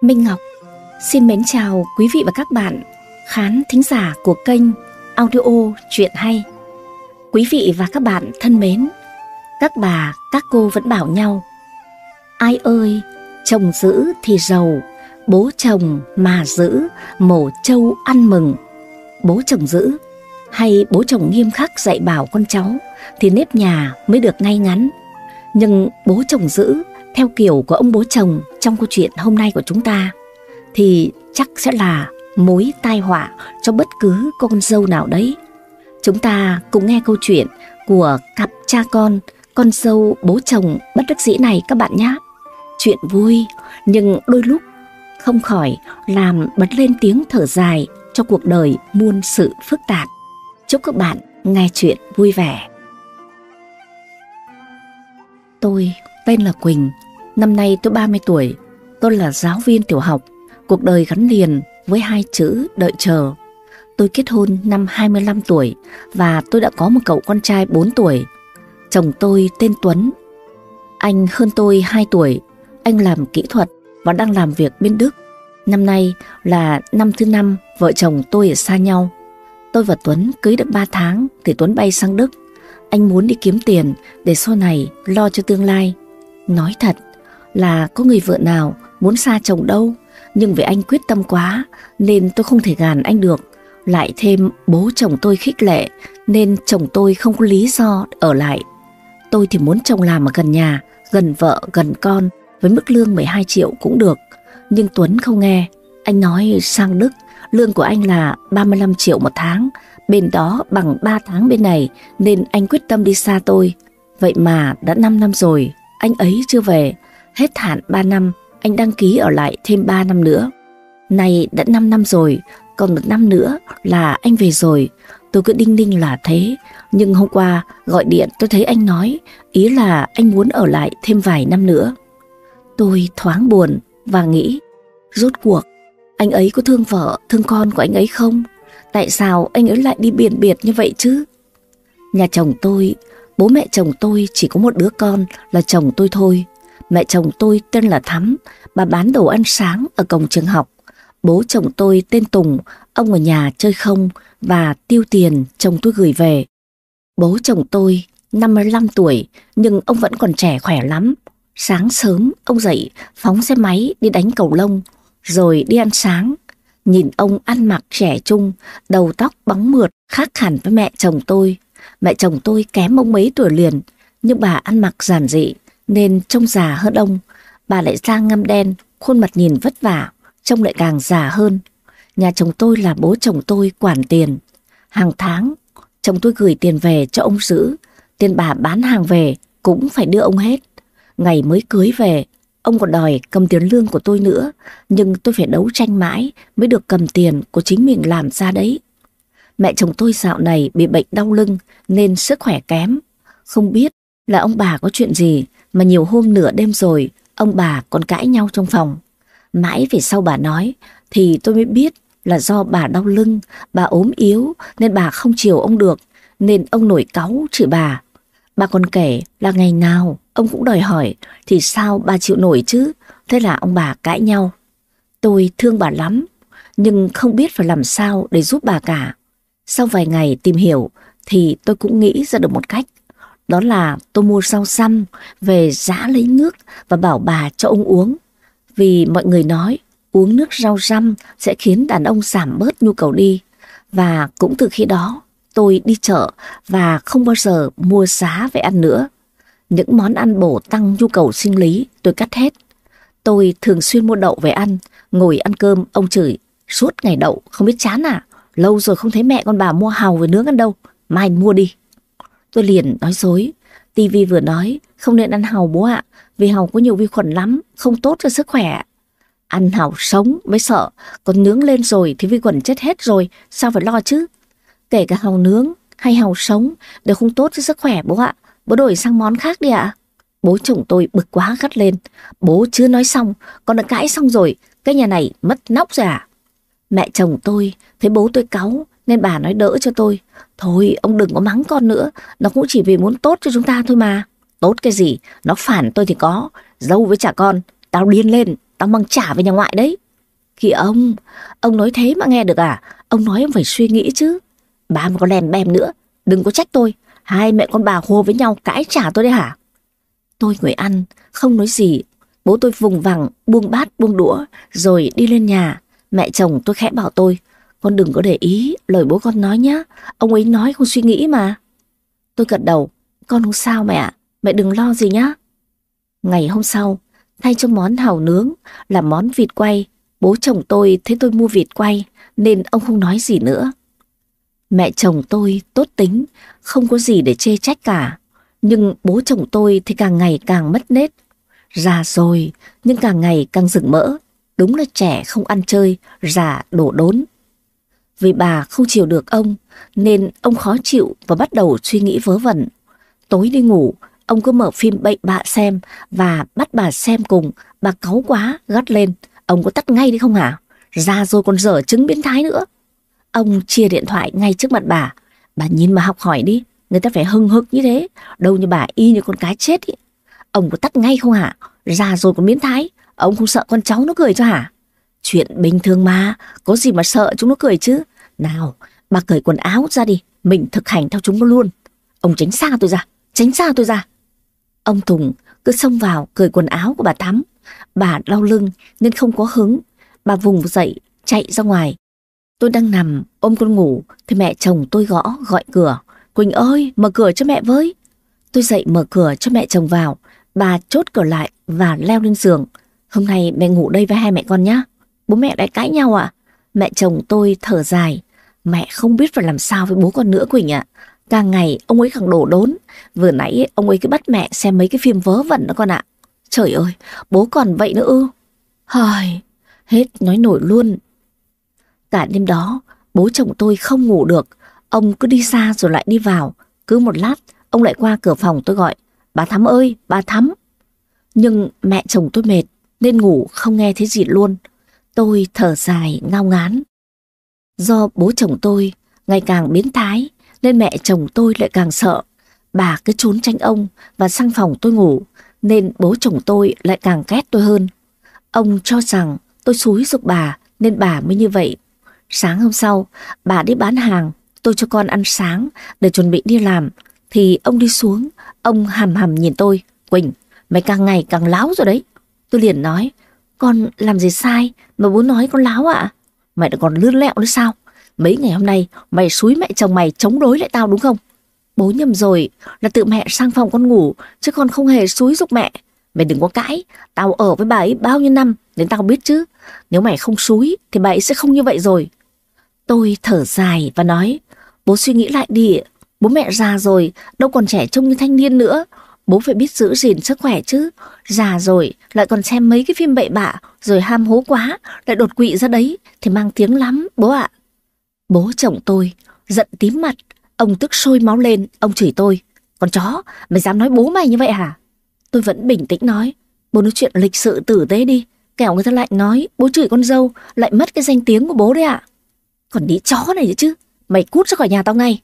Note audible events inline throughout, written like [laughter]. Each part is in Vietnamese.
Minh Ngọc xin mến chào quý vị và các bạn khán thính giả của kênh audio truyện hay. Quý vị và các bạn thân mến, các bà, các cô vẫn bảo nhau Ai ơi, chồng giữ thì giàu, bố chồng mà giữ, mổ trâu ăn mừng. Bố chồng giữ hay bố chồng nghiêm khắc dạy bảo con cháu thì nếp nhà mới được ngay ngắn. Nhưng bố chồng giữ theo kiểu của ông bố chồng trong câu chuyện hôm nay của chúng ta thì chắc sẽ là mối tai họa cho bất cứ con dâu nào đấy. Chúng ta cùng nghe câu chuyện của cặp cha con, con dâu bố chồng bất đắc dĩ này các bạn nhé. Chuyện vui nhưng đôi lúc không khỏi làm bật lên tiếng thở dài cho cuộc đời muôn sự phức tạp. Chúc các bạn nghe chuyện vui vẻ. Tôi tên là Quỳnh, năm nay tôi 30 tuổi, tôi là giáo viên tiểu học, cuộc đời gắn liền với hai chữ đợi chờ. Tôi kết hôn năm 25 tuổi và tôi đã có một cậu con trai 4 tuổi. Chồng tôi tên Tuấn. Anh hơn tôi 2 tuổi, anh làm kỹ thuật và đang làm việc bên Đức. Năm nay là năm thứ năm vợ chồng tôi ở xa nhau. Tôi và Tuấn cưới được 3 tháng thì Tuấn bay sang Đức. Anh muốn đi kiếm tiền để sau này lo cho tương lai. Nói thật là có người vợ nào muốn xa chồng đâu, nhưng vì anh quyết tâm quá nên tôi không thể gàn anh được. Lại thêm bố chồng tôi khích lệ nên chồng tôi không có lý do ở lại. Tôi thì muốn chồng làm ở gần nhà, gần vợ, gần con với mức lương 12 triệu cũng được. Nhưng Tuấn không nghe. Anh nói sang Đức, lương của anh là 35 triệu một tháng, bên đó bằng 3 tháng bên này nên anh quyết tâm đi xa tôi. Vậy mà đã 5 năm rồi, anh ấy chưa về, hết hạn 3 năm, anh đăng ký ở lại thêm 3 năm nữa. Này đã 5 năm rồi, còn một năm nữa là anh về rồi. Tôi cứ đinh ninh là thế, nhưng hôm qua gọi điện tôi thấy anh nói, ý là anh muốn ở lại thêm vài năm nữa. Tôi thoáng buồn và nghĩ, rốt cuộc, anh ấy có thương vợ, thương con của anh ấy không? Tại sao anh ấy lại đi biển biệt như vậy chứ? Nhà chồng tôi, bố mẹ chồng tôi chỉ có một đứa con là chồng tôi thôi. Mẹ chồng tôi tên là Thắm, bà bán đồ ăn sáng ở cổng trường học. Bố chồng tôi tên Tùng, ông ở nhà chơi không và tiêu tiền chồng tôi gửi về. Bố chồng tôi 55 tuổi nhưng ông vẫn còn trẻ khỏe lắm. Sáng sớm ông dậy phóng xe máy đi đánh cầu lông rồi đi ăn sáng. Nhìn ông ăn mặc trẻ trung, đầu tóc bóng mượt khác hẳn với mẹ chồng tôi. Mẹ chồng tôi kém ông mấy tuổi liền nhưng bà ăn mặc giản dị nên trông già hơn ông. Bà lại da ngăm đen, khuôn mặt nhìn vất vả, trông lại càng già hơn. Nhà chồng tôi là bố chồng tôi quản tiền. Hàng tháng, chồng tôi gửi tiền về cho ông giữ. Tiền bà bán hàng về cũng phải đưa ông hết. Ngày mới cưới về, ông còn đòi cầm tiền lương của tôi nữa. Nhưng tôi phải đấu tranh mãi mới được cầm tiền của chính mình làm ra đấy. Mẹ chồng tôi dạo này bị bệnh đau lưng nên sức khỏe kém. Không biết là ông bà có chuyện gì mà nhiều hôm nửa đêm rồi ông bà còn cãi nhau trong phòng. Mãi về sau bà nói thì tôi mới biết là do bà đau lưng, bà ốm yếu nên bà không chiều ông được, nên ông nổi cáu chửi bà. Bà còn kể là ngày nào ông cũng đòi hỏi thì sao bà chịu nổi chứ, thế là ông bà cãi nhau. Tôi thương bà lắm, nhưng không biết phải làm sao để giúp bà cả. Sau vài ngày tìm hiểu thì tôi cũng nghĩ ra được một cách. Đó là tôi mua rau xăm về giã lấy nước và bảo bà cho ông uống. Vì mọi người nói uống nước rau răm sẽ khiến đàn ông giảm bớt nhu cầu đi. Và cũng từ khi đó tôi đi chợ và không bao giờ mua giá về ăn nữa. Những món ăn bổ tăng nhu cầu sinh lý tôi cắt hết. Tôi thường xuyên mua đậu về ăn, ngồi ăn cơm ông chửi suốt ngày đậu không biết chán à. Lâu rồi không thấy mẹ con bà mua hàu về nướng ăn đâu, mai mua đi. Tôi liền nói dối. Tivi vừa nói, không nên ăn hàu bố ạ, vì hàu có nhiều vi khuẩn lắm, không tốt cho sức khỏe. Ăn hàu sống mới sợ, còn nướng lên rồi thì vi khuẩn chết hết rồi, sao phải lo chứ? Kể cả hàu nướng hay hàu sống đều không tốt cho sức khỏe bố ạ. Bố đổi sang món khác đi ạ. Bố chồng tôi bực quá gắt lên. Bố chưa nói xong, con đã cãi xong rồi, cái nhà này mất nóc rồi à? Mẹ chồng tôi thấy bố tôi cáu nên bà nói đỡ cho tôi. Thôi ông đừng có mắng con nữa, nó cũng chỉ vì muốn tốt cho chúng ta thôi mà. Tốt cái gì, nó phản tôi thì có, dâu với trả con, tao điên lên. tao mang trả về nhà ngoại đấy. Kìa ông, ông nói thế mà nghe được à? Ông nói ông phải suy nghĩ chứ. Bà mà có lèm bèm nữa, đừng có trách tôi. Hai mẹ con bà hô với nhau cãi trả tôi đấy hả? Tôi ngồi ăn, không nói gì. Bố tôi vùng vằng, buông bát, buông đũa, rồi đi lên nhà. Mẹ chồng tôi khẽ bảo tôi, con đừng có để ý lời bố con nói nhá. Ông ấy nói không suy nghĩ mà. Tôi gật đầu, con không sao mẹ, mẹ đừng lo gì nhá. Ngày hôm sau, thay cho món hàu nướng là món vịt quay. Bố chồng tôi thấy tôi mua vịt quay nên ông không nói gì nữa. Mẹ chồng tôi tốt tính, không có gì để chê trách cả. Nhưng bố chồng tôi thì càng ngày càng mất nết. Già rồi, nhưng càng ngày càng rừng mỡ. Đúng là trẻ không ăn chơi, già đổ đốn. Vì bà không chịu được ông, nên ông khó chịu và bắt đầu suy nghĩ vớ vẩn. Tối đi ngủ, ông cứ mở phim bệnh bạ xem và bắt bà xem cùng. Bà cáu quá, gắt lên. Ông có tắt ngay đi không hả? Ra rồi còn dở chứng biến thái nữa. Ông chia điện thoại ngay trước mặt bà. Bà nhìn mà học hỏi đi. Người ta phải hưng hực như thế. Đâu như bà y như con cái chết ý. Ông có tắt ngay không hả? Ra rồi còn biến thái. Ông không sợ con cháu nó cười cho hả? Chuyện bình thường mà. Có gì mà sợ chúng nó cười chứ. Nào, bà cởi quần áo ra đi. Mình thực hành theo chúng nó luôn. Ông tránh xa tôi ra. Tránh xa tôi ra. Ông Tùng cứ xông vào cởi quần áo của bà Thắm. Bà đau lưng nên không có hứng. Bà vùng dậy, chạy ra ngoài. Tôi đang nằm ôm con ngủ thì mẹ chồng tôi gõ gọi cửa. Quỳnh ơi, mở cửa cho mẹ với. Tôi dậy mở cửa cho mẹ chồng vào. Bà chốt cửa lại và leo lên giường. Hôm nay mẹ ngủ đây với hai mẹ con nhá. Bố mẹ đã cãi nhau à? Mẹ chồng tôi thở dài. Mẹ không biết phải làm sao với bố con nữa Quỳnh ạ. Càng ngày ông ấy càng đổ đốn. Vừa nãy ông ấy cứ bắt mẹ xem mấy cái phim vớ vẩn đó con ạ. Trời ơi, bố còn vậy nữa ư. Hời, hết nói nổi luôn. Cả đêm đó, bố chồng tôi không ngủ được. Ông cứ đi xa rồi lại đi vào. Cứ một lát, ông lại qua cửa phòng tôi gọi. Bà Thắm ơi, bà Thắm. Nhưng mẹ chồng tôi mệt, nên ngủ không nghe thấy gì luôn. Tôi thở dài, ngao ngán. Do bố chồng tôi ngày càng biến thái, nên mẹ chồng tôi lại càng sợ. Bà cứ trốn tránh ông và sang phòng tôi ngủ, nên bố chồng tôi lại càng ghét tôi hơn. Ông cho rằng tôi xúi giục bà nên bà mới như vậy. Sáng hôm sau, bà đi bán hàng, tôi cho con ăn sáng để chuẩn bị đi làm. Thì ông đi xuống, ông hầm hầm nhìn tôi. Quỳnh, mày càng ngày càng láo rồi đấy. Tôi liền nói, con làm gì sai mà bố nói con láo ạ? Mày đã còn lươn lẹo nữa sao? Mấy ngày hôm nay mày xúi mẹ chồng mày chống đối lại tao đúng không? Bố nhầm rồi, là tự mẹ sang phòng con ngủ, chứ con không hề xúi dục mẹ. Mày đừng có cãi, tao ở với bà ấy bao nhiêu năm, đến tao biết chứ. Nếu mày không xúi thì bà ấy sẽ không như vậy rồi. Tôi thở dài và nói, bố suy nghĩ lại đi, bố mẹ già rồi, đâu còn trẻ trông như thanh niên nữa. Bố phải biết giữ gìn sức khỏe chứ. Già rồi, lại còn xem mấy cái phim bậy bạ, rồi ham hố quá, lại đột quỵ ra đấy, thì mang tiếng lắm, bố ạ. Bố chồng tôi, giận tím mặt, ông tức sôi máu lên, ông chửi tôi. Con chó, mày dám nói bố mày như vậy hả? Tôi vẫn bình tĩnh nói, bố nói chuyện lịch sự tử tế đi, kẻo người ta lại nói bố chửi con dâu, lại mất cái danh tiếng của bố đấy ạ. Còn đi chó này chứ, mày cút ra khỏi nhà tao ngay.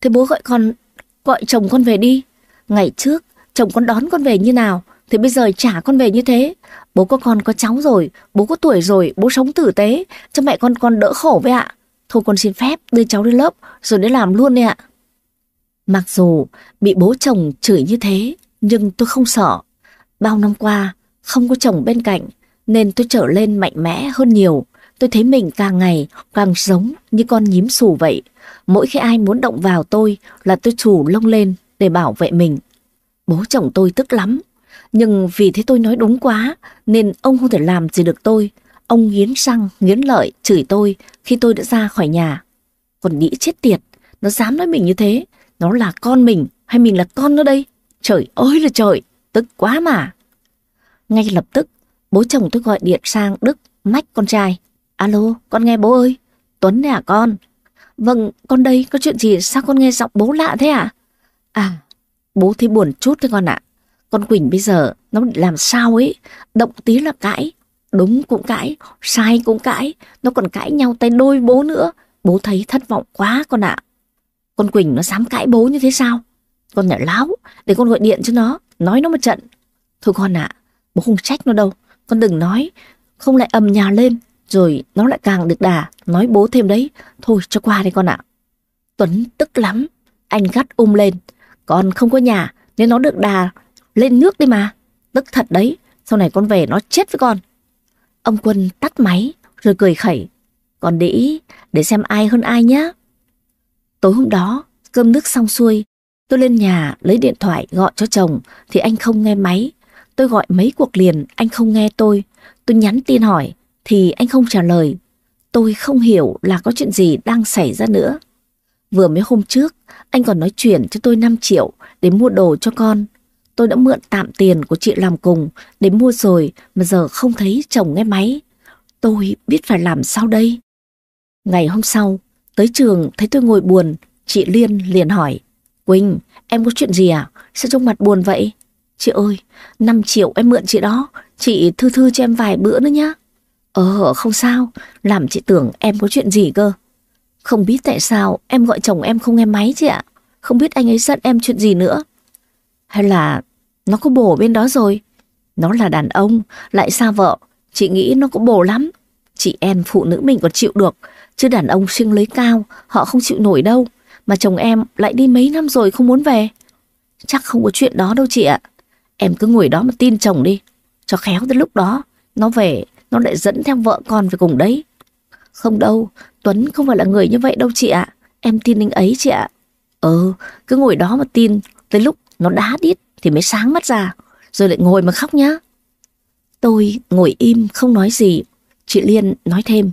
Thế bố gọi con, gọi chồng con về đi. Ngày trước, chồng con đón con về như nào, thì bây giờ trả con về như thế. Bố có con có cháu rồi, bố có tuổi rồi, bố sống tử tế, cho mẹ con con đỡ khổ với ạ. Thôi con xin phép đưa cháu đến lớp, rồi để làm luôn đi ạ. Mặc dù bị bố chồng chửi như thế, nhưng tôi không sợ. Bao năm qua, không có chồng bên cạnh, nên tôi trở lên mạnh mẽ hơn nhiều. Tôi thấy mình càng ngày càng giống như con nhím xù vậy. Mỗi khi ai muốn động vào tôi là tôi chủ lông lên để bảo vệ mình. Bố chồng tôi tức lắm. Nhưng vì thế tôi nói đúng quá nên ông không thể làm gì được tôi. Ông nghiến răng, nghiến lợi, chửi tôi khi tôi đã ra khỏi nhà. Còn nghĩ chết tiệt, nó dám nói mình như thế. Nó là con mình hay mình là con nó đây? Trời ơi là trời, tức quá mà. Ngay lập tức, bố chồng tôi gọi điện sang Đức, mách con trai. Alo, con nghe bố ơi. Tuấn nè à con. Vâng, con đây, có chuyện gì sao con nghe giọng bố lạ thế à? À, bố thấy buồn chút thôi con ạ. Con Quỳnh bây giờ nó làm sao ấy, động tí là cãi. Đúng cũng cãi, sai cũng cãi, nó còn cãi nhau tay đôi bố nữa. Bố thấy thất vọng quá con ạ. Con Quỳnh nó dám cãi bố như thế sao? Con nhỏ láo, để con gọi điện cho nó, nói nó một trận. Thôi con ạ, bố không trách nó đâu. Con đừng nói, không lại ầm nhà lên, rồi nó lại càng được đà, nói bố thêm đấy, thôi cho qua đi con ạ. Tuấn tức lắm, anh gắt um lên, con không có nhà nên nó được đà lên nước đi mà, tức thật đấy, sau này con về nó chết với con. Ông Quân tắt máy rồi cười khẩy, con đĩ để xem ai hơn ai nhé. Tối hôm đó, cơm nước xong xuôi, tôi lên nhà lấy điện thoại gọi cho chồng thì anh không nghe máy. Tôi gọi mấy cuộc liền, anh không nghe tôi. Tôi nhắn tin hỏi thì anh không trả lời. Tôi không hiểu là có chuyện gì đang xảy ra nữa. Vừa mấy hôm trước, anh còn nói chuyển cho tôi 5 triệu để mua đồ cho con. Tôi đã mượn tạm tiền của chị làm cùng để mua rồi mà giờ không thấy chồng nghe máy. Tôi biết phải làm sao đây? Ngày hôm sau, tới trường thấy tôi ngồi buồn, chị Liên liền hỏi. Quỳnh, em có chuyện gì à? Sao trông mặt buồn vậy? Chị ơi, 5 triệu em mượn chị đó, chị thư thư cho em vài bữa nữa nhá. Ờ, không sao, làm chị tưởng em có chuyện gì cơ. Không biết tại sao em gọi chồng em không nghe máy chị ạ. Không biết anh ấy giận em chuyện gì nữa. Hay là nó có bồ bên đó rồi? Nó là đàn ông, lại xa vợ. Chị nghĩ nó có bồ lắm. Chị em phụ nữ mình còn chịu được. Chứ đàn ông sinh lấy cao, họ không chịu nổi đâu. Mà chồng em lại đi mấy năm rồi không muốn về. Chắc không có chuyện đó đâu chị ạ. Em cứ ngồi đó mà tin chồng đi. Cho khéo tới lúc đó, nó về, nó lại dẫn theo vợ con về cùng đấy. Không đâu, Tuấn không phải là người như vậy đâu chị ạ. Em tin anh ấy chị ạ. Ừ, cứ ngồi đó mà tin, tới lúc nó đá đít thì mới sáng mắt ra, rồi lại ngồi mà khóc nhá. Tôi ngồi im không nói gì, chị Liên nói thêm.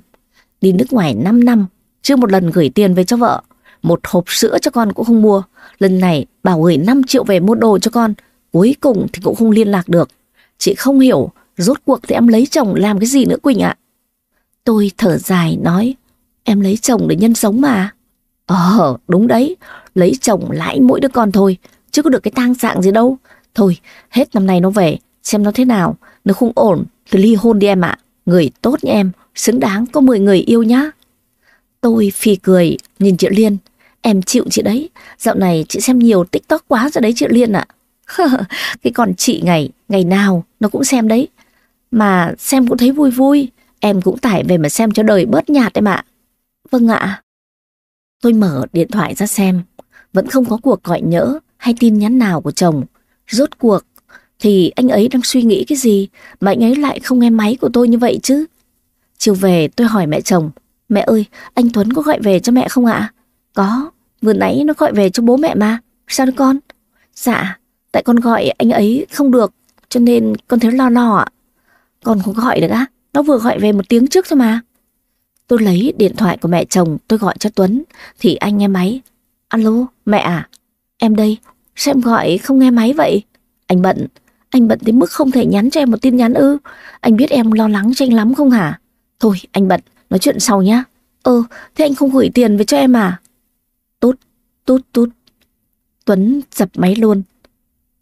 Đi nước ngoài 5 năm, chưa một lần gửi tiền về cho vợ. Một hộp sữa cho con cũng không mua. Lần này bảo gửi 5 triệu về mua đồ cho con. Cuối cùng thì cũng không liên lạc được. Chị không hiểu, rốt cuộc thì em lấy chồng làm cái gì nữa Quỳnh ạ? Tôi thở dài nói, em lấy chồng để nhân sống mà. Ờ, đúng đấy, lấy chồng lãi mỗi đứa con thôi, chứ có được cái tang dạng gì đâu. Thôi, hết năm nay nó về, xem nó thế nào, nếu không ổn thì ly hôn đi em ạ. Người tốt như em, xứng đáng có 10 người yêu nhá. Tôi phì cười, nhìn chị Liên. Em chịu chị đấy, dạo này chị xem nhiều tiktok quá rồi đấy chị Liên ạ. [laughs] cái còn chị ngày, ngày nào nó cũng xem đấy. Mà xem cũng thấy vui vui, em cũng tải về mà xem cho đời bớt nhạt em ạ. Vâng ạ. Tôi mở điện thoại ra xem, vẫn không có cuộc gọi nhỡ hay tin nhắn nào của chồng. Rốt cuộc thì anh ấy đang suy nghĩ cái gì mà anh ấy lại không nghe máy của tôi như vậy chứ? Chiều về tôi hỏi mẹ chồng, mẹ ơi, anh Tuấn có gọi về cho mẹ không ạ? Có, vừa nãy nó gọi về cho bố mẹ mà, sao đứa con? Dạ, tại con gọi anh ấy không được, cho nên con thấy lo lo ạ. Con không gọi được á, nó vừa gọi về một tiếng trước thôi mà. Tôi lấy điện thoại của mẹ chồng tôi gọi cho Tuấn, thì anh nghe máy. Alo, mẹ à, em đây, sao em gọi không nghe máy vậy? Anh bận, anh bận đến mức không thể nhắn cho em một tin nhắn ư. Anh biết em lo lắng cho anh lắm không hả? Thôi, anh bận, nói chuyện sau nhá. Ơ, thế anh không gửi tiền về cho em à? Tốt, tốt, tốt. Tuấn dập máy luôn.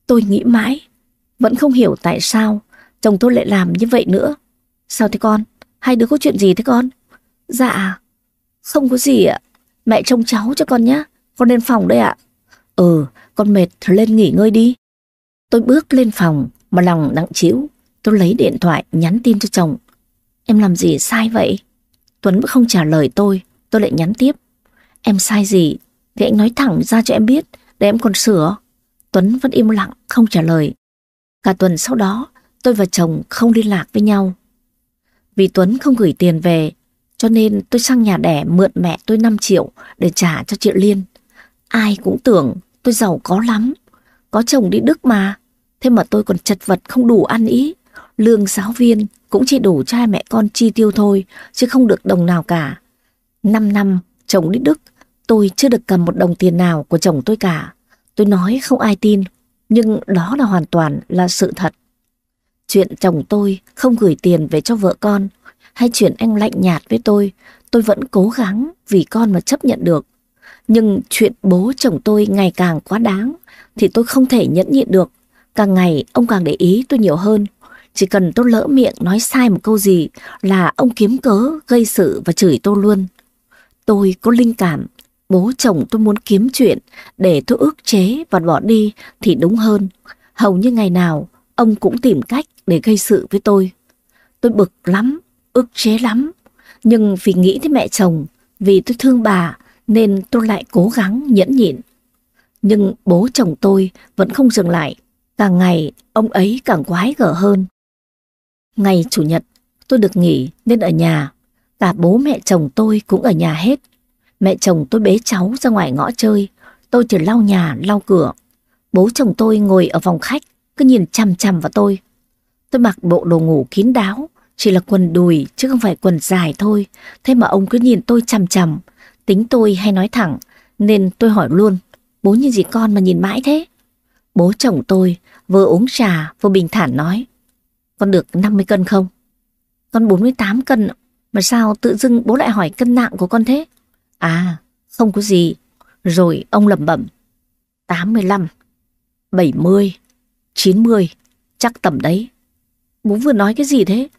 Tôi nghĩ mãi, vẫn không hiểu tại sao chồng tôi lại làm như vậy nữa. Sao thế con? Hai đứa có chuyện gì thế con? Dạ, không có gì ạ. Mẹ trông cháu cho con nhé. Con lên phòng đây ạ. Ừ, con mệt thì lên nghỉ ngơi đi. Tôi bước lên phòng mà lòng nặng chịu. Tôi lấy điện thoại nhắn tin cho chồng. Em làm gì sai vậy? Tuấn vẫn không trả lời tôi. Tôi lại nhắn tiếp. Em sai gì thì anh nói thẳng ra cho em biết để em còn sửa. Tuấn vẫn im lặng không trả lời. Cả tuần sau đó tôi và chồng không liên lạc với nhau. Vì Tuấn không gửi tiền về cho nên tôi sang nhà đẻ mượn mẹ tôi 5 triệu để trả cho chị Liên. Ai cũng tưởng tôi giàu có lắm. Có chồng đi Đức mà. Thế mà tôi còn chật vật không đủ ăn ý. Lương giáo viên cũng chỉ đủ cho hai mẹ con chi tiêu thôi, chứ không được đồng nào cả. Năm năm chồng đi Đức, tôi chưa được cầm một đồng tiền nào của chồng tôi cả. Tôi nói không ai tin, nhưng đó là hoàn toàn là sự thật. Chuyện chồng tôi không gửi tiền về cho vợ con, hay chuyện anh lạnh nhạt với tôi, tôi vẫn cố gắng vì con mà chấp nhận được. Nhưng chuyện bố chồng tôi ngày càng quá đáng, thì tôi không thể nhẫn nhịn được. Càng ngày ông càng để ý tôi nhiều hơn. Chỉ cần tôi lỡ miệng nói sai một câu gì là ông kiếm cớ gây sự và chửi tôi luôn. Tôi có linh cảm, bố chồng tôi muốn kiếm chuyện để tôi ước chế và bỏ đi thì đúng hơn. Hầu như ngày nào ông cũng tìm cách để gây sự với tôi. Tôi bực lắm, ức chế lắm. Nhưng vì nghĩ tới mẹ chồng, vì tôi thương bà nên tôi lại cố gắng nhẫn nhịn. Nhưng bố chồng tôi vẫn không dừng lại. Càng ngày ông ấy càng quái gở hơn. Ngày Chủ nhật tôi được nghỉ nên ở nhà. Cả bố mẹ chồng tôi cũng ở nhà hết. Mẹ chồng tôi bế cháu ra ngoài ngõ chơi. Tôi chỉ lau nhà, lau cửa. Bố chồng tôi ngồi ở phòng khách cứ nhìn chằm chằm vào tôi. Tôi mặc bộ đồ ngủ kín đáo, chỉ là quần đùi chứ không phải quần dài thôi. Thế mà ông cứ nhìn tôi chằm chằm. Tính tôi hay nói thẳng, nên tôi hỏi luôn. Bố như gì con mà nhìn mãi thế? Bố chồng tôi vừa uống trà vừa bình thản nói. Con được 50 cân không? Con 48 cân, mà sao tự dưng bố lại hỏi cân nặng của con thế? À, không có gì. Rồi ông lẩm bẩm. 85, 70, 90, chắc tầm đấy. Bố vừa nói cái gì thế?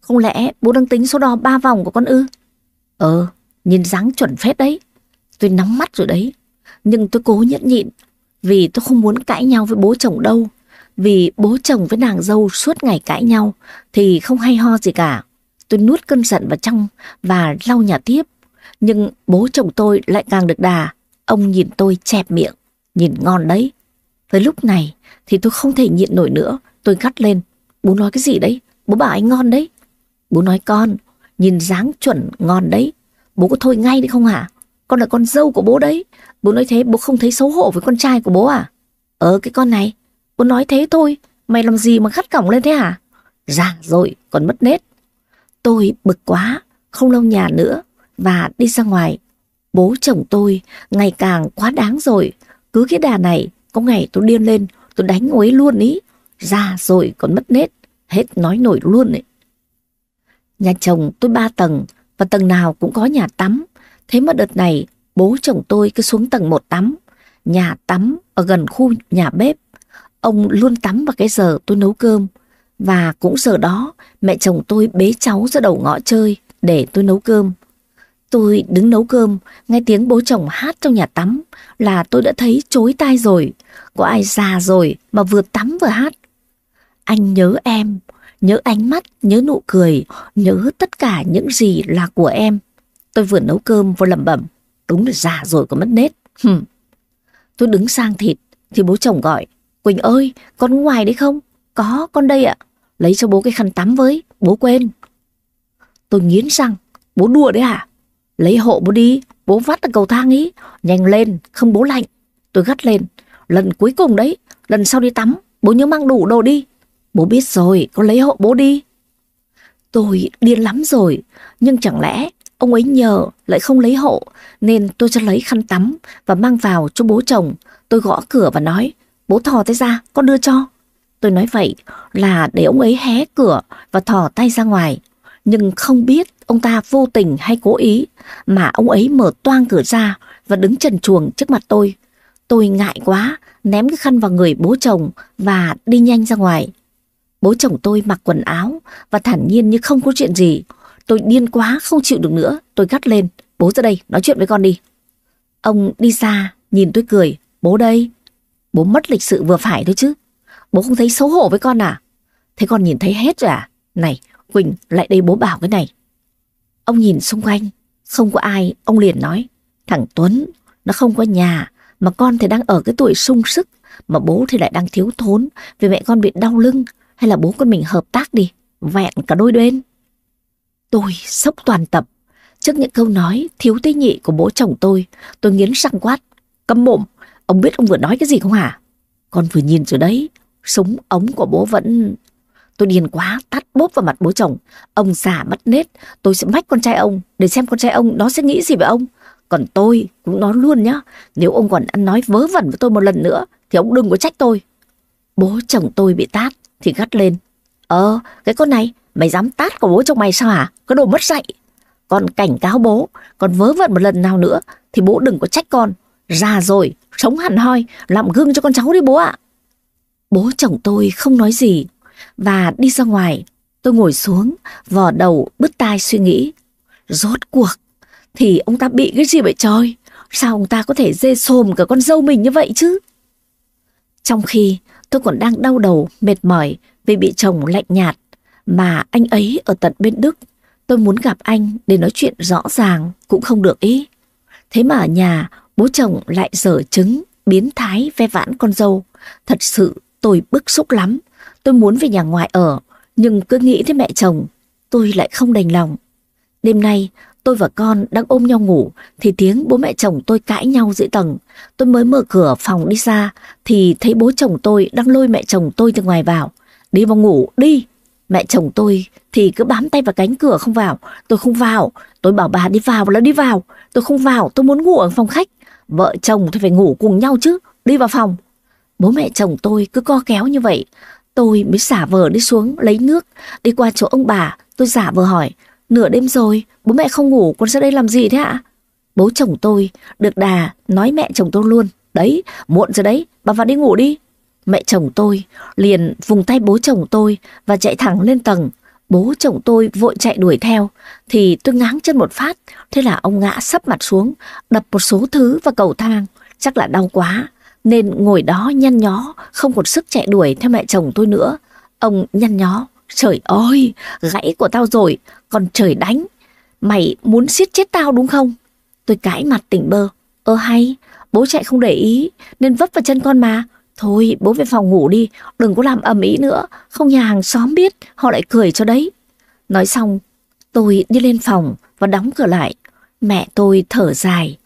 Không lẽ bố đang tính số đo ba vòng của con ư? Ờ, nhìn dáng chuẩn phết đấy. Tôi nóng mắt rồi đấy. Nhưng tôi cố nhẫn nhịn. Vì tôi không muốn cãi nhau với bố chồng đâu. Vì bố chồng với nàng dâu suốt ngày cãi nhau thì không hay ho gì cả. Tôi nuốt cơn giận vào trong và lau nhà tiếp. Nhưng bố chồng tôi lại càng được đà. Ông nhìn tôi chẹp miệng. Nhìn ngon đấy. Tới lúc này thì tôi không thể nhịn nổi nữa. Tôi gắt lên. Bố nói cái gì đấy? Bố bảo anh ngon đấy. Bố nói con, nhìn dáng chuẩn ngon đấy. Bố có thôi ngay đi không hả? Con là con dâu của bố đấy. Bố nói thế bố không thấy xấu hổ với con trai của bố à? Ờ cái con này, bố nói thế thôi. Mày làm gì mà khắt cổng lên thế hả? Dạ rồi, còn mất nết. Tôi bực quá, không lâu nhà nữa và đi ra ngoài. Bố chồng tôi ngày càng quá đáng rồi. Cứ cái đà này, có ngày tôi điên lên, tôi đánh ông ấy luôn ý. Ra rồi còn mất nết, hết nói nổi luôn ấy. Nhà chồng tôi ba tầng và tầng nào cũng có nhà tắm. Thế mà đợt này bố chồng tôi cứ xuống tầng một tắm. Nhà tắm ở gần khu nhà bếp. Ông luôn tắm vào cái giờ tôi nấu cơm. Và cũng giờ đó mẹ chồng tôi bế cháu ra đầu ngõ chơi để tôi nấu cơm. Tôi đứng nấu cơm, nghe tiếng bố chồng hát trong nhà tắm là tôi đã thấy chối tai rồi. Có ai già rồi mà vừa tắm vừa hát. Anh nhớ em, nhớ ánh mắt, nhớ nụ cười, nhớ tất cả những gì là của em. Tôi vừa nấu cơm vừa lẩm bẩm, đúng là già rồi có mất nết. Hừm. Tôi đứng sang thịt thì bố chồng gọi, Quỳnh ơi, con ngoài đấy không? Có, con đây ạ. Lấy cho bố cái khăn tắm với, bố quên. Tôi nghiến răng, bố đùa đấy à? Lấy hộ bố đi, bố vắt ở cầu thang ý, nhanh lên, không bố lạnh. Tôi gắt lên, lần cuối cùng đấy, lần sau đi tắm, bố nhớ mang đủ đồ đi. Bố biết rồi, con lấy hộ bố đi. Tôi điên lắm rồi, nhưng chẳng lẽ ông ấy nhờ lại không lấy hộ, nên tôi cho lấy khăn tắm và mang vào cho bố chồng. Tôi gõ cửa và nói, bố thò tay ra, con đưa cho. Tôi nói vậy là để ông ấy hé cửa và thò tay ra ngoài. Nhưng không biết ông ta vô tình hay cố ý mà ông ấy mở toang cửa ra và đứng trần chuồng trước mặt tôi. Tôi ngại quá, ném cái khăn vào người bố chồng và đi nhanh ra ngoài. Bố chồng tôi mặc quần áo và thản nhiên như không có chuyện gì. Tôi điên quá không chịu được nữa, tôi gắt lên. Bố ra đây, nói chuyện với con đi. Ông đi xa, nhìn tôi cười. Bố đây. Bố mất lịch sự vừa phải thôi chứ. Bố không thấy xấu hổ với con à? Thế con nhìn thấy hết rồi à? Này, Quỳnh, lại đây bố bảo cái này. Ông nhìn xung quanh, không có ai, ông liền nói. Thằng Tuấn, nó không có nhà, mà con thì đang ở cái tuổi sung sức, mà bố thì lại đang thiếu thốn vì mẹ con bị đau lưng, hay là bố con mình hợp tác đi, vẹn cả đôi bên. Tôi sốc toàn tập. Trước những câu nói thiếu tế nhị của bố chồng tôi, tôi nghiến răng quát. Câm mồm, ông biết ông vừa nói cái gì không hả? Con vừa nhìn rồi đấy, súng ống của bố vẫn... Tôi điên quá, tắt bốp vào mặt bố chồng. Ông già mất nết, tôi sẽ mách con trai ông, để xem con trai ông nó sẽ nghĩ gì về ông. Còn tôi cũng nói luôn nhá, nếu ông còn ăn nói vớ vẩn với tôi một lần nữa, thì ông đừng có trách tôi. Bố chồng tôi bị tát, thì gắt lên. Ờ, cái con này, mày dám tát của bố chồng mày sao hả? Có đồ mất dạy. Con cảnh cáo bố, còn vớ vẩn một lần nào nữa, thì bố đừng có trách con. Già rồi, sống hẳn hoi, làm gương cho con cháu đi bố ạ. Bố chồng tôi không nói gì, và đi ra ngoài. Tôi ngồi xuống, vò đầu, bứt tai suy nghĩ. Rốt cuộc, thì ông ta bị cái gì vậy trời? Sao ông ta có thể dê xồm cả con dâu mình như vậy chứ? Trong khi tôi còn đang đau đầu, mệt mỏi vì bị chồng lạnh nhạt Mà anh ấy ở tận bên Đức, tôi muốn gặp anh để nói chuyện rõ ràng cũng không được ý. Thế mà ở nhà, bố chồng lại dở trứng, biến thái ve vãn con dâu. Thật sự tôi bức xúc lắm. Tôi muốn về nhà ngoại ở, nhưng cứ nghĩ đến mẹ chồng, tôi lại không đành lòng. Đêm nay, tôi và con đang ôm nhau ngủ, thì tiếng bố mẹ chồng tôi cãi nhau dưới tầng. Tôi mới mở cửa phòng đi ra, thì thấy bố chồng tôi đang lôi mẹ chồng tôi từ ngoài vào. Đi vào ngủ, đi! Mẹ chồng tôi thì cứ bám tay vào cánh cửa không vào. Tôi không vào. Tôi bảo bà đi vào là đi vào. Tôi không vào, tôi muốn ngủ ở phòng khách. Vợ chồng thì phải ngủ cùng nhau chứ. Đi vào phòng. Bố mẹ chồng tôi cứ co kéo như vậy. Tôi mới xả vờ đi xuống lấy nước. Đi qua chỗ ông bà, tôi giả vờ hỏi. Nửa đêm rồi, bố mẹ không ngủ, con ra đây làm gì thế ạ? Bố chồng tôi được đà nói mẹ chồng tôi luôn. Đấy, muộn rồi đấy, bà vào đi ngủ đi. Mẹ chồng tôi liền vùng tay bố chồng tôi và chạy thẳng lên tầng. Bố chồng tôi vội chạy đuổi theo, thì tôi ngáng chân một phát, thế là ông ngã sấp mặt xuống, đập một số thứ vào cầu thang, chắc là đau quá, nên ngồi đó nhăn nhó, không còn sức chạy đuổi theo mẹ chồng tôi nữa. Ông nhăn nhó, trời ơi, gãy của tao rồi, còn trời đánh, mày muốn siết chết tao đúng không? Tôi cãi mặt tỉnh bơ, ơ hay, bố chạy không để ý, nên vấp vào chân con mà, Thôi bố về phòng ngủ đi, đừng có làm ầm ĩ nữa, không nhà hàng xóm biết, họ lại cười cho đấy. Nói xong, tôi đi lên phòng và đóng cửa lại. Mẹ tôi thở dài.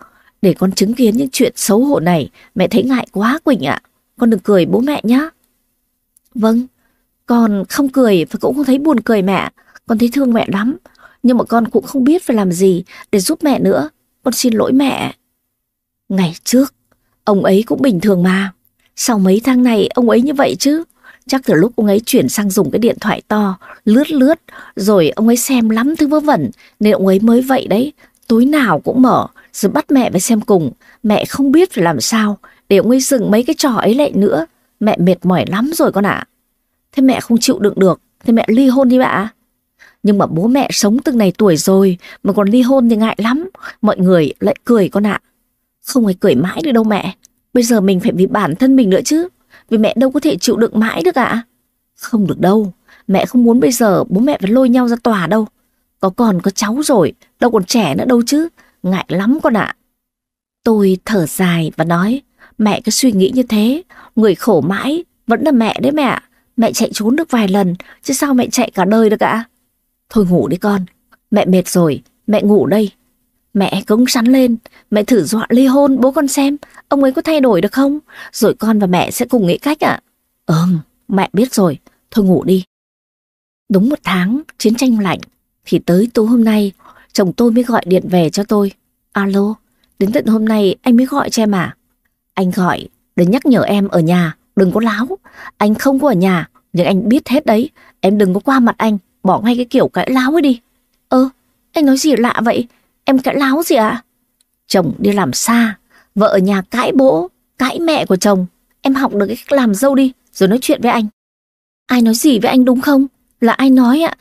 Để con chứng kiến những chuyện xấu hổ này, mẹ thấy ngại quá Quỳnh ạ. Con đừng cười bố mẹ nhé. Vâng, con không cười và cũng không thấy buồn cười mẹ. Con thấy thương mẹ lắm. Nhưng mà con cũng không biết phải làm gì để giúp mẹ nữa. Con xin lỗi mẹ. Ngày trước, ông ấy cũng bình thường mà. Sau mấy tháng này ông ấy như vậy chứ? Chắc từ lúc ông ấy chuyển sang dùng cái điện thoại to, lướt lướt, rồi ông ấy xem lắm thứ vớ vẩn, nên ông ấy mới vậy đấy. Tối nào cũng mở, rồi bắt mẹ phải xem cùng. Mẹ không biết phải làm sao, để ông ấy dừng mấy cái trò ấy lại nữa. Mẹ mệt mỏi lắm rồi con ạ. Thế mẹ không chịu đựng được, thế mẹ ly hôn đi ạ. Nhưng mà bố mẹ sống từng này tuổi rồi, mà còn ly hôn thì ngại lắm. Mọi người lại cười con ạ. Không phải cười mãi được đâu mẹ. Bây giờ mình phải vì bản thân mình nữa chứ. Vì mẹ đâu có thể chịu đựng mãi được ạ. Không được đâu. Mẹ không muốn bây giờ bố mẹ phải lôi nhau ra tòa đâu. Có con có cháu rồi, đâu còn trẻ nữa đâu chứ. Ngại lắm con ạ. Tôi thở dài và nói, mẹ cứ suy nghĩ như thế, người khổ mãi, vẫn là mẹ đấy mẹ. Mẹ chạy trốn được vài lần, chứ sao mẹ chạy cả đời được ạ? Thôi ngủ đi con, mẹ mệt rồi, mẹ ngủ đây, Mẹ cống sắn lên, mẹ thử dọa ly hôn bố con xem, ông ấy có thay đổi được không? Rồi con và mẹ sẽ cùng nghĩ cách ạ. À? Ừm, mẹ biết rồi, thôi ngủ đi. Đúng một tháng, chiến tranh lạnh, thì tới tối hôm nay, chồng tôi mới gọi điện về cho tôi. Alo, đến tận hôm nay anh mới gọi cho em à? Anh gọi để nhắc nhở em ở nhà, đừng có láo. Anh không có ở nhà, nhưng anh biết hết đấy, em đừng có qua mặt anh, bỏ ngay cái kiểu cãi láo ấy đi. Ơ, anh nói gì lạ vậy? Em cãi láo gì ạ? Chồng đi làm xa, vợ ở nhà cãi bố, cãi mẹ của chồng. Em học được cái cách làm dâu đi, rồi nói chuyện với anh. Ai nói gì với anh đúng không? Là ai nói ạ?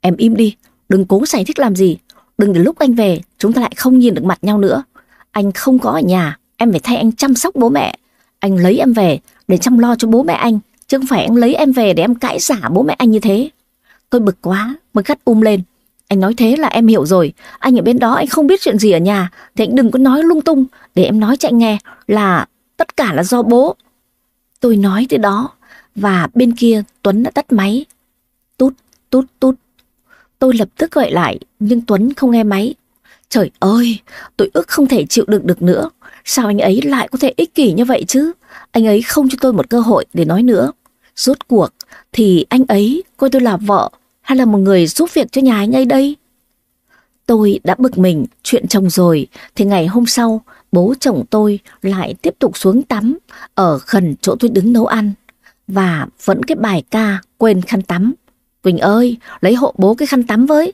Em im đi, đừng cố giải thích làm gì. Đừng để lúc anh về, chúng ta lại không nhìn được mặt nhau nữa. Anh không có ở nhà, em phải thay anh chăm sóc bố mẹ. Anh lấy em về để chăm lo cho bố mẹ anh, chứ không phải anh lấy em về để em cãi giả bố mẹ anh như thế. Tôi bực quá, mới gắt um lên. Anh nói thế là em hiểu rồi, anh ở bên đó anh không biết chuyện gì ở nhà, thì anh đừng có nói lung tung, để em nói cho anh nghe là tất cả là do bố. Tôi nói tới đó, và bên kia Tuấn đã tắt máy. Tút, tút, tút. Tôi lập tức gọi lại, nhưng Tuấn không nghe máy. Trời ơi, tôi ức không thể chịu đựng được nữa. Sao anh ấy lại có thể ích kỷ như vậy chứ? Anh ấy không cho tôi một cơ hội để nói nữa. Rốt cuộc thì anh ấy coi tôi là vợ hay là một người giúp việc cho nhà anh ấy đây? Tôi đã bực mình chuyện chồng rồi, thì ngày hôm sau, bố chồng tôi lại tiếp tục xuống tắm ở gần chỗ tôi đứng nấu ăn. Và vẫn cái bài ca quên khăn tắm. Quỳnh ơi, lấy hộ bố cái khăn tắm với.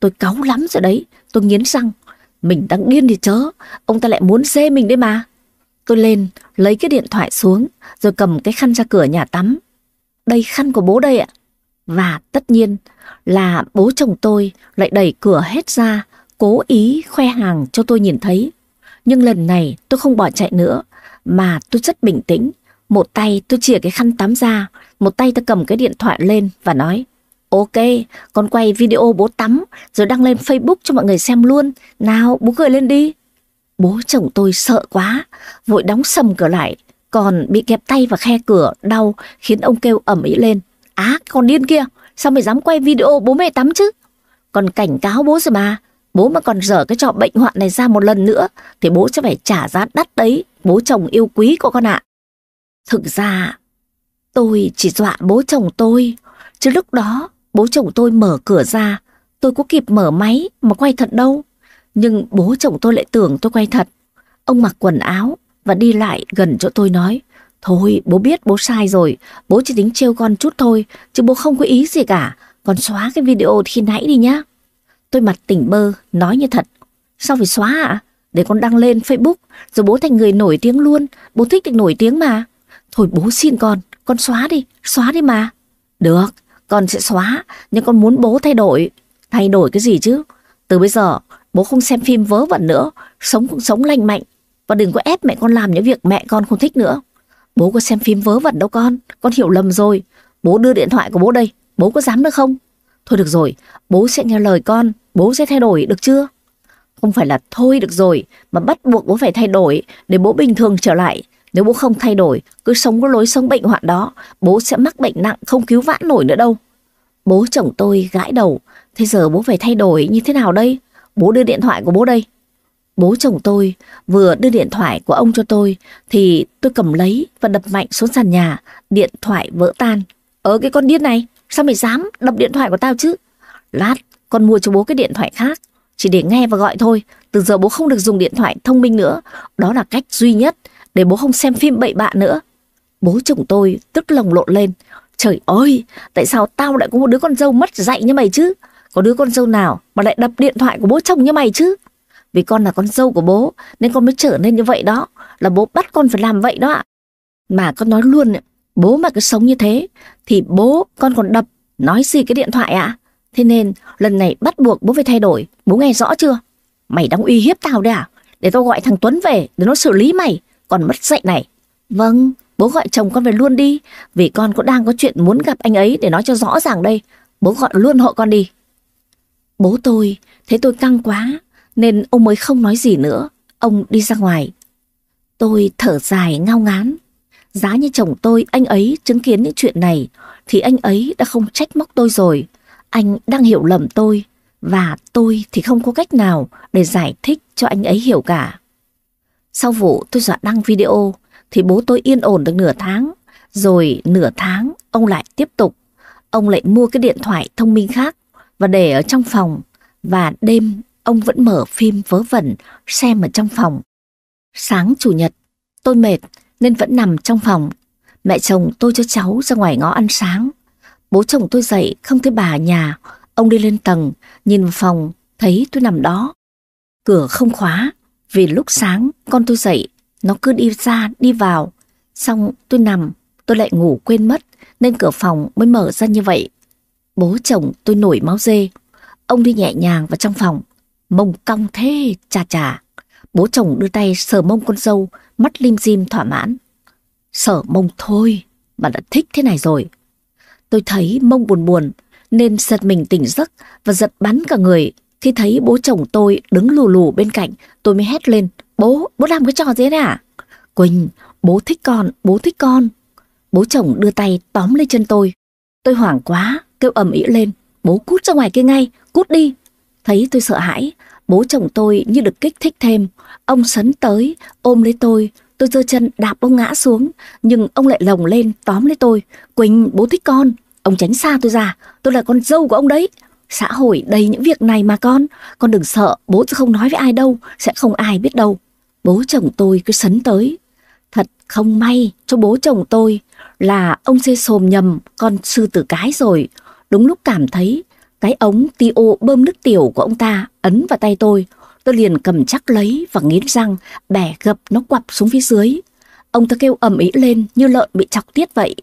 Tôi cáu lắm rồi đấy, tôi nghiến răng. Mình đang điên thì chớ, ông ta lại muốn dê mình đấy mà. Tôi lên, lấy cái điện thoại xuống, rồi cầm cái khăn ra cửa nhà tắm. Đây khăn của bố đây ạ. Và tất nhiên là bố chồng tôi lại đẩy cửa hết ra, cố ý khoe hàng cho tôi nhìn thấy. Nhưng lần này tôi không bỏ chạy nữa, mà tôi rất bình tĩnh. Một tay tôi chìa cái khăn tắm ra, một tay tôi cầm cái điện thoại lên và nói, Ok, con quay video bố tắm rồi đăng lên Facebook cho mọi người xem luôn. Nào, bố cười lên đi. Bố chồng tôi sợ quá, vội đóng sầm cửa lại, còn bị kẹp tay và khe cửa, đau khiến ông kêu ẩm ý lên. Á, con điên kia, sao mày dám quay video bố mẹ tắm chứ? Còn cảnh cáo bố rồi mà, bố mà còn dở cái trò bệnh hoạn này ra một lần nữa thì bố sẽ phải trả giá đắt đấy, bố chồng yêu quý của con ạ. Thực ra, tôi chỉ dọa bố chồng tôi, chứ lúc đó bố chồng tôi mở cửa ra, tôi có kịp mở máy mà quay thật đâu. Nhưng bố chồng tôi lại tưởng tôi quay thật. Ông mặc quần áo và đi lại gần chỗ tôi nói, Thôi bố biết bố sai rồi, bố chỉ tính trêu con chút thôi, chứ bố không có ý gì cả, con xóa cái video khi nãy đi nhá. Tôi mặt tỉnh bơ, nói như thật. Sao phải xóa ạ? À? Để con đăng lên Facebook, rồi bố thành người nổi tiếng luôn, bố thích được nổi tiếng mà. Thôi bố xin con, con xóa đi, xóa đi mà. Được, con sẽ xóa, nhưng con muốn bố thay đổi. Thay đổi cái gì chứ? Từ bây giờ, bố không xem phim vớ vẩn nữa, sống cũng sống lành mạnh. Và đừng có ép mẹ con làm những việc mẹ con không thích nữa. Bố có xem phim vớ vẩn đâu con, con hiểu lầm rồi. Bố đưa điện thoại của bố đây, bố có dám được không? Thôi được rồi, bố sẽ nghe lời con, bố sẽ thay đổi được chưa? Không phải là thôi được rồi, mà bắt buộc bố phải thay đổi để bố bình thường trở lại. Nếu bố không thay đổi, cứ sống có lối sống bệnh hoạn đó, bố sẽ mắc bệnh nặng không cứu vãn nổi nữa đâu. Bố chồng tôi gãi đầu, thế giờ bố phải thay đổi như thế nào đây? Bố đưa điện thoại của bố đây. Bố chồng tôi vừa đưa điện thoại của ông cho tôi thì tôi cầm lấy và đập mạnh xuống sàn nhà, điện thoại vỡ tan. Ở cái con điên này, sao mày dám đập điện thoại của tao chứ? Lát, con mua cho bố cái điện thoại khác, chỉ để nghe và gọi thôi. Từ giờ bố không được dùng điện thoại thông minh nữa, đó là cách duy nhất để bố không xem phim bậy bạ nữa. Bố chồng tôi tức lồng lộn lên. Trời ơi, tại sao tao lại có một đứa con dâu mất dạy như mày chứ? Có đứa con dâu nào mà lại đập điện thoại của bố chồng như mày chứ? Vì con là con dâu của bố nên con mới trở nên như vậy đó. Là bố bắt con phải làm vậy đó ạ. Mà con nói luôn, bố mà cứ sống như thế thì bố con còn đập, nói gì cái điện thoại ạ? Thế nên lần này bắt buộc bố phải thay đổi, bố nghe rõ chưa? Mày đang uy hiếp tao đấy à? Để tao gọi thằng Tuấn về để nó xử lý mày, còn mất dạy này. Vâng, bố gọi chồng con về luôn đi, vì con cũng đang có chuyện muốn gặp anh ấy để nói cho rõ ràng đây. Bố gọi luôn hộ con đi. Bố tôi, thấy tôi căng quá, nên ông mới không nói gì nữa. Ông đi ra ngoài. Tôi thở dài ngao ngán. Giá như chồng tôi, anh ấy chứng kiến những chuyện này, thì anh ấy đã không trách móc tôi rồi. Anh đang hiểu lầm tôi, và tôi thì không có cách nào để giải thích cho anh ấy hiểu cả. Sau vụ tôi dọa đăng video, thì bố tôi yên ổn được nửa tháng. Rồi nửa tháng, ông lại tiếp tục. Ông lại mua cái điện thoại thông minh khác và để ở trong phòng. Và đêm ông vẫn mở phim vớ vẩn xem ở trong phòng. Sáng chủ nhật, tôi mệt nên vẫn nằm trong phòng. Mẹ chồng tôi cho cháu ra ngoài ngõ ăn sáng. Bố chồng tôi dậy không thấy bà ở nhà. Ông đi lên tầng, nhìn vào phòng, thấy tôi nằm đó. Cửa không khóa, vì lúc sáng con tôi dậy, nó cứ đi ra đi vào. Xong tôi nằm, tôi lại ngủ quên mất, nên cửa phòng mới mở ra như vậy. Bố chồng tôi nổi máu dê. Ông đi nhẹ nhàng vào trong phòng mông cong thế, chà chà. Bố chồng đưa tay sờ mông con dâu, mắt lim dim thỏa mãn. Sờ mông thôi, mà đã thích thế này rồi. Tôi thấy mông buồn buồn, nên giật mình tỉnh giấc và giật bắn cả người. Khi thấy bố chồng tôi đứng lù lù bên cạnh, tôi mới hét lên. Bố, bố làm cái trò gì đấy à? Quỳnh, bố thích con, bố thích con. Bố chồng đưa tay tóm lấy chân tôi. Tôi hoảng quá, kêu ầm ĩ lên. Bố cút ra ngoài kia ngay, cút đi. Thấy tôi sợ hãi, bố chồng tôi như được kích thích thêm. Ông sấn tới, ôm lấy tôi, tôi giơ chân đạp ông ngã xuống, nhưng ông lại lồng lên tóm lấy tôi. Quỳnh, bố thích con. Ông tránh xa tôi ra, tôi là con dâu của ông đấy. Xã hội đầy những việc này mà con, con đừng sợ, bố sẽ không nói với ai đâu, sẽ không ai biết đâu. Bố chồng tôi cứ sấn tới. Thật không may cho bố chồng tôi là ông xê xồm nhầm con sư tử cái rồi. Đúng lúc cảm thấy cái ống ti ô bơm nước tiểu của ông ta ấn vào tay tôi. Tôi liền cầm chắc lấy và nghiến răng, bẻ gập nó quặp xuống phía dưới. Ông ta kêu ầm ĩ lên như lợn bị chọc tiết vậy.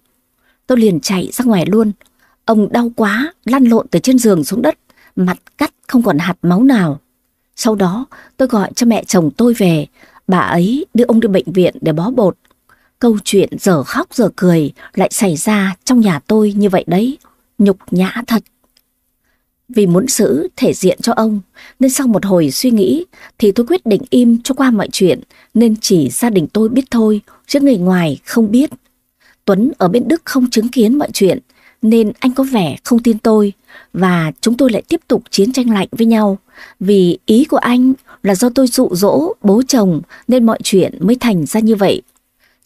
Tôi liền chạy ra ngoài luôn. Ông đau quá, lăn lộn từ trên giường xuống đất, mặt cắt không còn hạt máu nào. Sau đó tôi gọi cho mẹ chồng tôi về, bà ấy đưa ông đi bệnh viện để bó bột. Câu chuyện giờ khóc giờ cười lại xảy ra trong nhà tôi như vậy đấy, nhục nhã thật. Vì muốn giữ thể diện cho ông, nên sau một hồi suy nghĩ thì tôi quyết định im cho qua mọi chuyện, nên chỉ gia đình tôi biết thôi, chứ người ngoài không biết. Tuấn ở bên Đức không chứng kiến mọi chuyện, nên anh có vẻ không tin tôi, và chúng tôi lại tiếp tục chiến tranh lạnh với nhau. Vì ý của anh là do tôi dụ dỗ bố chồng nên mọi chuyện mới thành ra như vậy.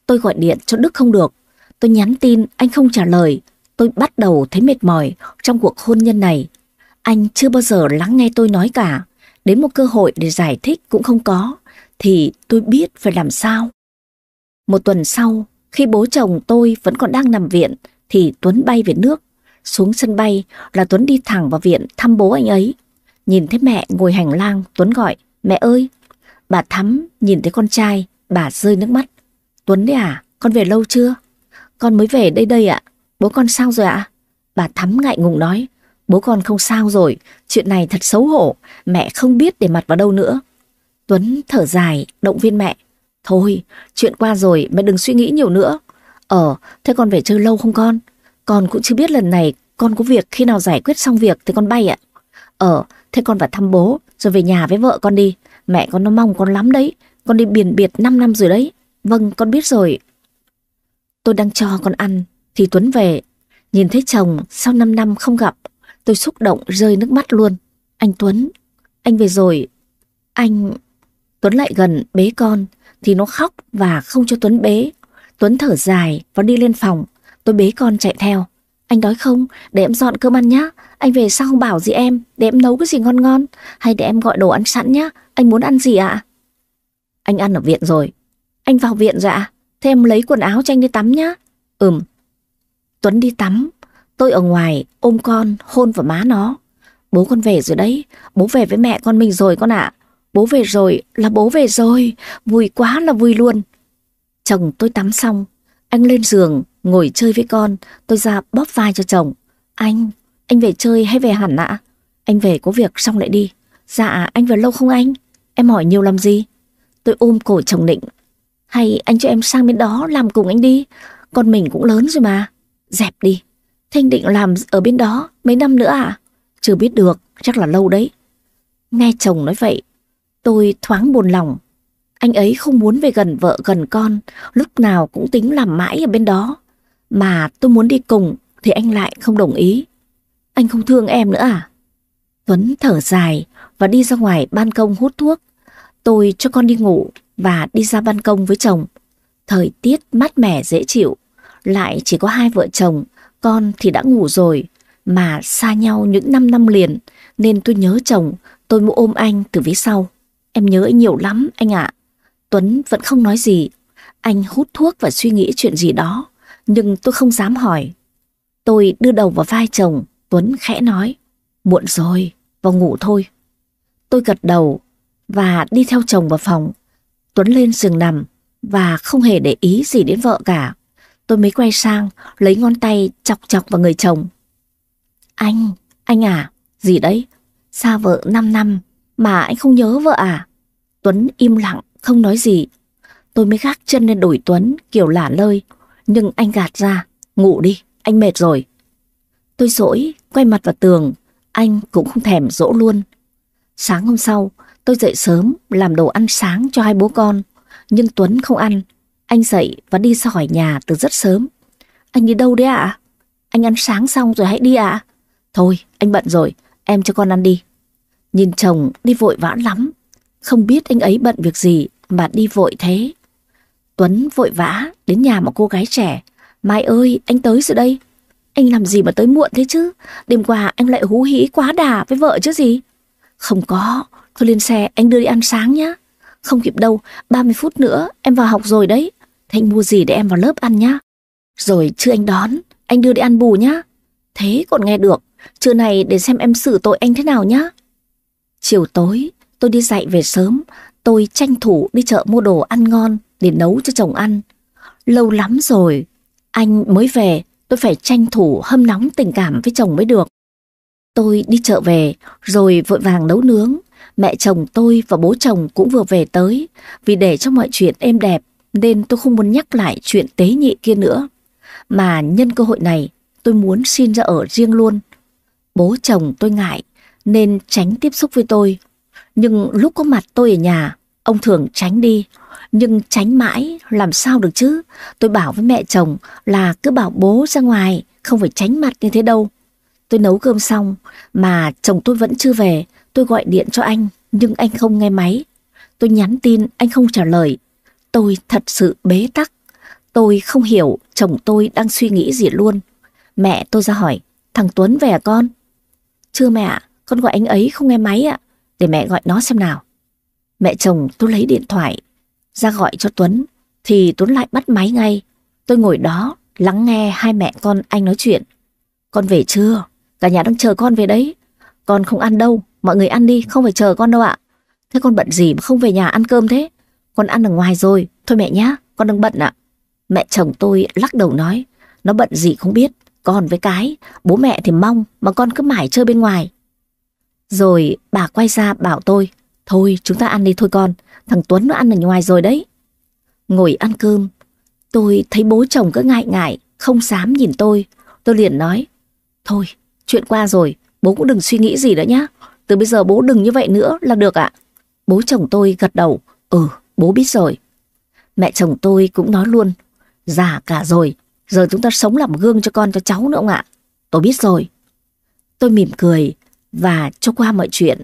Tôi gọi điện cho Đức không được, tôi nhắn tin anh không trả lời, tôi bắt đầu thấy mệt mỏi trong cuộc hôn nhân này. Anh chưa bao giờ lắng nghe tôi nói cả, đến một cơ hội để giải thích cũng không có, thì tôi biết phải làm sao. Một tuần sau, khi bố chồng tôi vẫn còn đang nằm viện, thì Tuấn bay về nước. Xuống sân bay là Tuấn đi thẳng vào viện thăm bố anh ấy. Nhìn thấy mẹ ngồi hành lang, Tuấn gọi, mẹ ơi. Bà Thắm nhìn thấy con trai, bà rơi nước mắt. Tuấn đấy à, con về lâu chưa? Con mới về đây đây ạ. Bố con sao rồi ạ? Bà Thắm ngại ngùng nói, Bố con không sao rồi, chuyện này thật xấu hổ, mẹ không biết để mặt vào đâu nữa. Tuấn thở dài, động viên mẹ. Thôi, chuyện qua rồi, mẹ đừng suy nghĩ nhiều nữa. Ờ, thế con về chơi lâu không con? Con cũng chưa biết lần này con có việc khi nào giải quyết xong việc thì con bay ạ. Ờ, thế con vào thăm bố, rồi về nhà với vợ con đi. Mẹ con nó mong con lắm đấy, con đi biển biệt 5 năm rồi đấy. Vâng, con biết rồi. Tôi đang cho con ăn, thì Tuấn về. Nhìn thấy chồng sau 5 năm không gặp, Tôi xúc động rơi nước mắt luôn. Anh Tuấn, anh về rồi. Anh... Tuấn lại gần bế con, thì nó khóc và không cho Tuấn bế. Tuấn thở dài và đi lên phòng. Tôi bế con chạy theo. Anh đói không? Để em dọn cơm ăn nhá. Anh về sao không bảo gì em? Để em nấu cái gì ngon ngon. Hay để em gọi đồ ăn sẵn nhá. Anh muốn ăn gì ạ? Anh ăn ở viện rồi. Anh vào viện rồi ạ. Thế em lấy quần áo cho anh đi tắm nhá. Ừm. Tuấn đi tắm. Tôi ở ngoài ôm con hôn vào má nó. Bố con về rồi đấy, bố về với mẹ con mình rồi con ạ. Bố về rồi là bố về rồi, vui quá là vui luôn. Chồng tôi tắm xong, anh lên giường ngồi chơi với con, tôi ra bóp vai cho chồng. Anh, anh về chơi hay về hẳn ạ? Anh về có việc xong lại đi. Dạ, anh về lâu không anh? Em hỏi nhiều làm gì? Tôi ôm cổ chồng định. Hay anh cho em sang bên đó làm cùng anh đi, con mình cũng lớn rồi mà. Dẹp đi, Thanh định làm ở bên đó mấy năm nữa à? Chưa biết được, chắc là lâu đấy. Nghe chồng nói vậy, tôi thoáng buồn lòng. Anh ấy không muốn về gần vợ gần con, lúc nào cũng tính làm mãi ở bên đó. Mà tôi muốn đi cùng thì anh lại không đồng ý. Anh không thương em nữa à? Tuấn thở dài và đi ra ngoài ban công hút thuốc. Tôi cho con đi ngủ và đi ra ban công với chồng. Thời tiết mát mẻ dễ chịu, lại chỉ có hai vợ chồng con thì đã ngủ rồi, mà xa nhau những 5 năm liền, nên tôi nhớ chồng, tôi muốn ôm anh từ phía sau. Em nhớ anh nhiều lắm, anh ạ. Tuấn vẫn không nói gì. Anh hút thuốc và suy nghĩ chuyện gì đó, nhưng tôi không dám hỏi. Tôi đưa đầu vào vai chồng, Tuấn khẽ nói, muộn rồi, vào ngủ thôi. Tôi gật đầu và đi theo chồng vào phòng. Tuấn lên giường nằm và không hề để ý gì đến vợ cả. Tôi mới quay sang, lấy ngón tay chọc chọc vào người chồng. Anh, anh à, gì đấy? Xa vợ 5 năm mà anh không nhớ vợ à? Tuấn im lặng, không nói gì. Tôi mới gác chân lên đuổi Tuấn kiểu lả lơi, nhưng anh gạt ra, ngủ đi, anh mệt rồi. Tôi dỗi, quay mặt vào tường, anh cũng không thèm dỗ luôn. Sáng hôm sau, tôi dậy sớm làm đồ ăn sáng cho hai bố con, nhưng Tuấn không ăn, anh dậy và đi ra khỏi nhà từ rất sớm. Anh đi đâu đấy ạ? Anh ăn sáng xong rồi hãy đi ạ. Thôi, anh bận rồi, em cho con ăn đi. Nhìn chồng đi vội vã lắm, không biết anh ấy bận việc gì mà đi vội thế. Tuấn vội vã đến nhà một cô gái trẻ. Mai ơi, anh tới rồi đây. Anh làm gì mà tới muộn thế chứ? Đêm qua anh lại hú hí quá đà với vợ chứ gì? Không có, thôi lên xe anh đưa đi ăn sáng nhá. Không kịp đâu, 30 phút nữa em vào học rồi đấy. Thế anh mua gì để em vào lớp ăn nhá. Rồi chưa anh đón, anh đưa đi ăn bù nhá. Thế còn nghe được, trưa này để xem em xử tội anh thế nào nhá. Chiều tối, tôi đi dạy về sớm, tôi tranh thủ đi chợ mua đồ ăn ngon để nấu cho chồng ăn. Lâu lắm rồi, anh mới về, tôi phải tranh thủ hâm nóng tình cảm với chồng mới được. Tôi đi chợ về, rồi vội vàng nấu nướng. Mẹ chồng tôi và bố chồng cũng vừa về tới, vì để cho mọi chuyện êm đẹp, nên tôi không muốn nhắc lại chuyện tế nhị kia nữa. Mà nhân cơ hội này, tôi muốn xin ra ở riêng luôn. Bố chồng tôi ngại nên tránh tiếp xúc với tôi. Nhưng lúc có mặt tôi ở nhà, ông thường tránh đi. Nhưng tránh mãi làm sao được chứ? Tôi bảo với mẹ chồng là cứ bảo bố ra ngoài, không phải tránh mặt như thế đâu. Tôi nấu cơm xong mà chồng tôi vẫn chưa về. Tôi gọi điện cho anh nhưng anh không nghe máy. Tôi nhắn tin anh không trả lời. Tôi thật sự bế tắc. Tôi không hiểu chồng tôi đang suy nghĩ gì luôn. Mẹ tôi ra hỏi, thằng Tuấn về à con? Chưa mẹ ạ, con gọi anh ấy không nghe máy ạ. Để mẹ gọi nó xem nào. Mẹ chồng tôi lấy điện thoại ra gọi cho Tuấn thì Tuấn lại bắt máy ngay. Tôi ngồi đó lắng nghe hai mẹ con anh nói chuyện. Con về chưa? Cả nhà đang chờ con về đấy. Con không ăn đâu, mọi người ăn đi, không phải chờ con đâu ạ. Thế con bận gì mà không về nhà ăn cơm thế? Con ăn ở ngoài rồi, thôi mẹ nhá, con đang bận ạ. Mẹ chồng tôi lắc đầu nói, nó bận gì không biết, con với cái, bố mẹ thì mong mà con cứ mãi chơi bên ngoài. Rồi bà quay ra bảo tôi, thôi chúng ta ăn đi thôi con, thằng Tuấn nó ăn ở ngoài rồi đấy. Ngồi ăn cơm, tôi thấy bố chồng cứ ngại ngại, không dám nhìn tôi. Tôi liền nói, thôi chuyện qua rồi, bố cũng đừng suy nghĩ gì nữa nhá. Từ bây giờ bố đừng như vậy nữa là được ạ. Bố chồng tôi gật đầu, ừ bố biết rồi. Mẹ chồng tôi cũng nói luôn, già cả rồi, giờ chúng ta sống làm gương cho con cho cháu nữa không ạ? Tôi biết rồi. Tôi mỉm cười và cho qua mọi chuyện.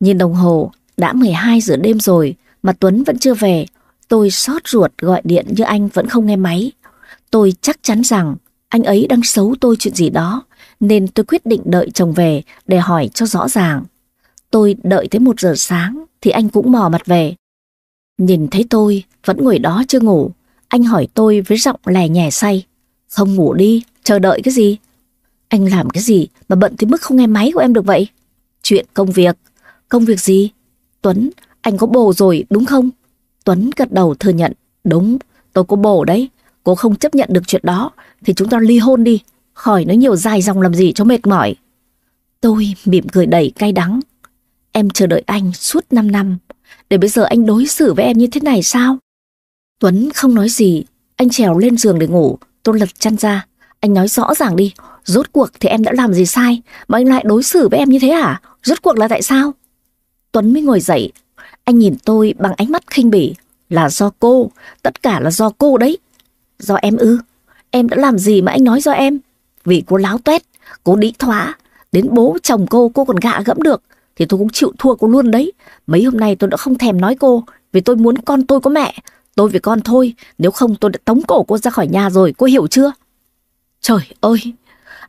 Nhìn đồng hồ, đã 12 giờ đêm rồi mà Tuấn vẫn chưa về. Tôi xót ruột gọi điện như anh vẫn không nghe máy. Tôi chắc chắn rằng anh ấy đang xấu tôi chuyện gì đó, nên tôi quyết định đợi chồng về để hỏi cho rõ ràng. Tôi đợi tới một giờ sáng thì anh cũng mò mặt về. Nhìn thấy tôi vẫn ngồi đó chưa ngủ, anh hỏi tôi với giọng lè nhè say. Không ngủ đi, chờ đợi cái gì? Anh làm cái gì mà bận tới mức không nghe máy của em được vậy? Chuyện công việc. Công việc gì? Tuấn, anh có bồ rồi đúng không? Tuấn gật đầu thừa nhận. Đúng, tôi có bồ đấy. Cô không chấp nhận được chuyện đó thì chúng ta ly hôn đi. Khỏi nói nhiều dài dòng làm gì cho mệt mỏi. Tôi mỉm cười đầy cay đắng. Em chờ đợi anh suốt 5 năm. Để bây giờ anh đối xử với em như thế này sao? Tuấn không nói gì. Anh trèo lên giường để ngủ. Tôi lật chăn ra. Anh nói rõ ràng đi. Rốt cuộc thì em đã làm gì sai mà anh lại đối xử với em như thế à? Rốt cuộc là tại sao? Tuấn mới ngồi dậy. Anh nhìn tôi bằng ánh mắt khinh bỉ. Là do cô. Tất cả là do cô đấy. Do em ư? Em đã làm gì mà anh nói do em? Vì cô láo tuét, cô đĩ thoá. Đến bố chồng cô cô còn gạ gẫm được. Thì tôi cũng chịu thua cô luôn đấy. Mấy hôm nay tôi đã không thèm nói cô. Vì tôi muốn con tôi có mẹ. Tôi với con thôi. Nếu không tôi đã tống cổ cô ra khỏi nhà rồi. Cô hiểu chưa? Trời ơi!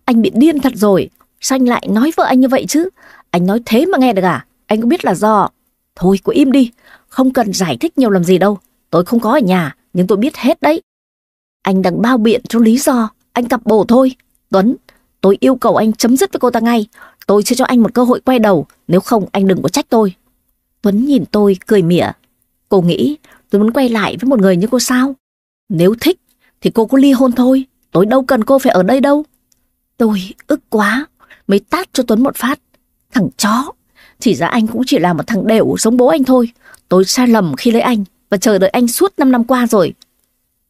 Anh bị điên thật rồi. Sao anh lại nói vợ anh như vậy chứ? Anh nói thế mà nghe được à? Anh có biết là do... Thôi cô im đi. Không cần giải thích nhiều làm gì đâu. Tôi không có ở nhà. Nhưng tôi biết hết đấy. Anh đang bao biện cho lý do. Anh cặp bồ thôi. Tuấn, tôi yêu cầu anh chấm dứt với cô ta ngay. Tôi sẽ cho anh một cơ hội quay đầu. Nếu không anh đừng có trách tôi. Tuấn nhìn tôi cười mỉa. Cô nghĩ tôi muốn quay lại với một người như cô sao? Nếu thích thì cô có ly hôn thôi. Tôi đâu cần cô phải ở đây đâu. Tôi ức quá, mới tát cho Tuấn một phát. Thằng chó, chỉ ra anh cũng chỉ là một thằng đều giống bố anh thôi. Tôi sai lầm khi lấy anh và chờ đợi anh suốt 5 năm qua rồi.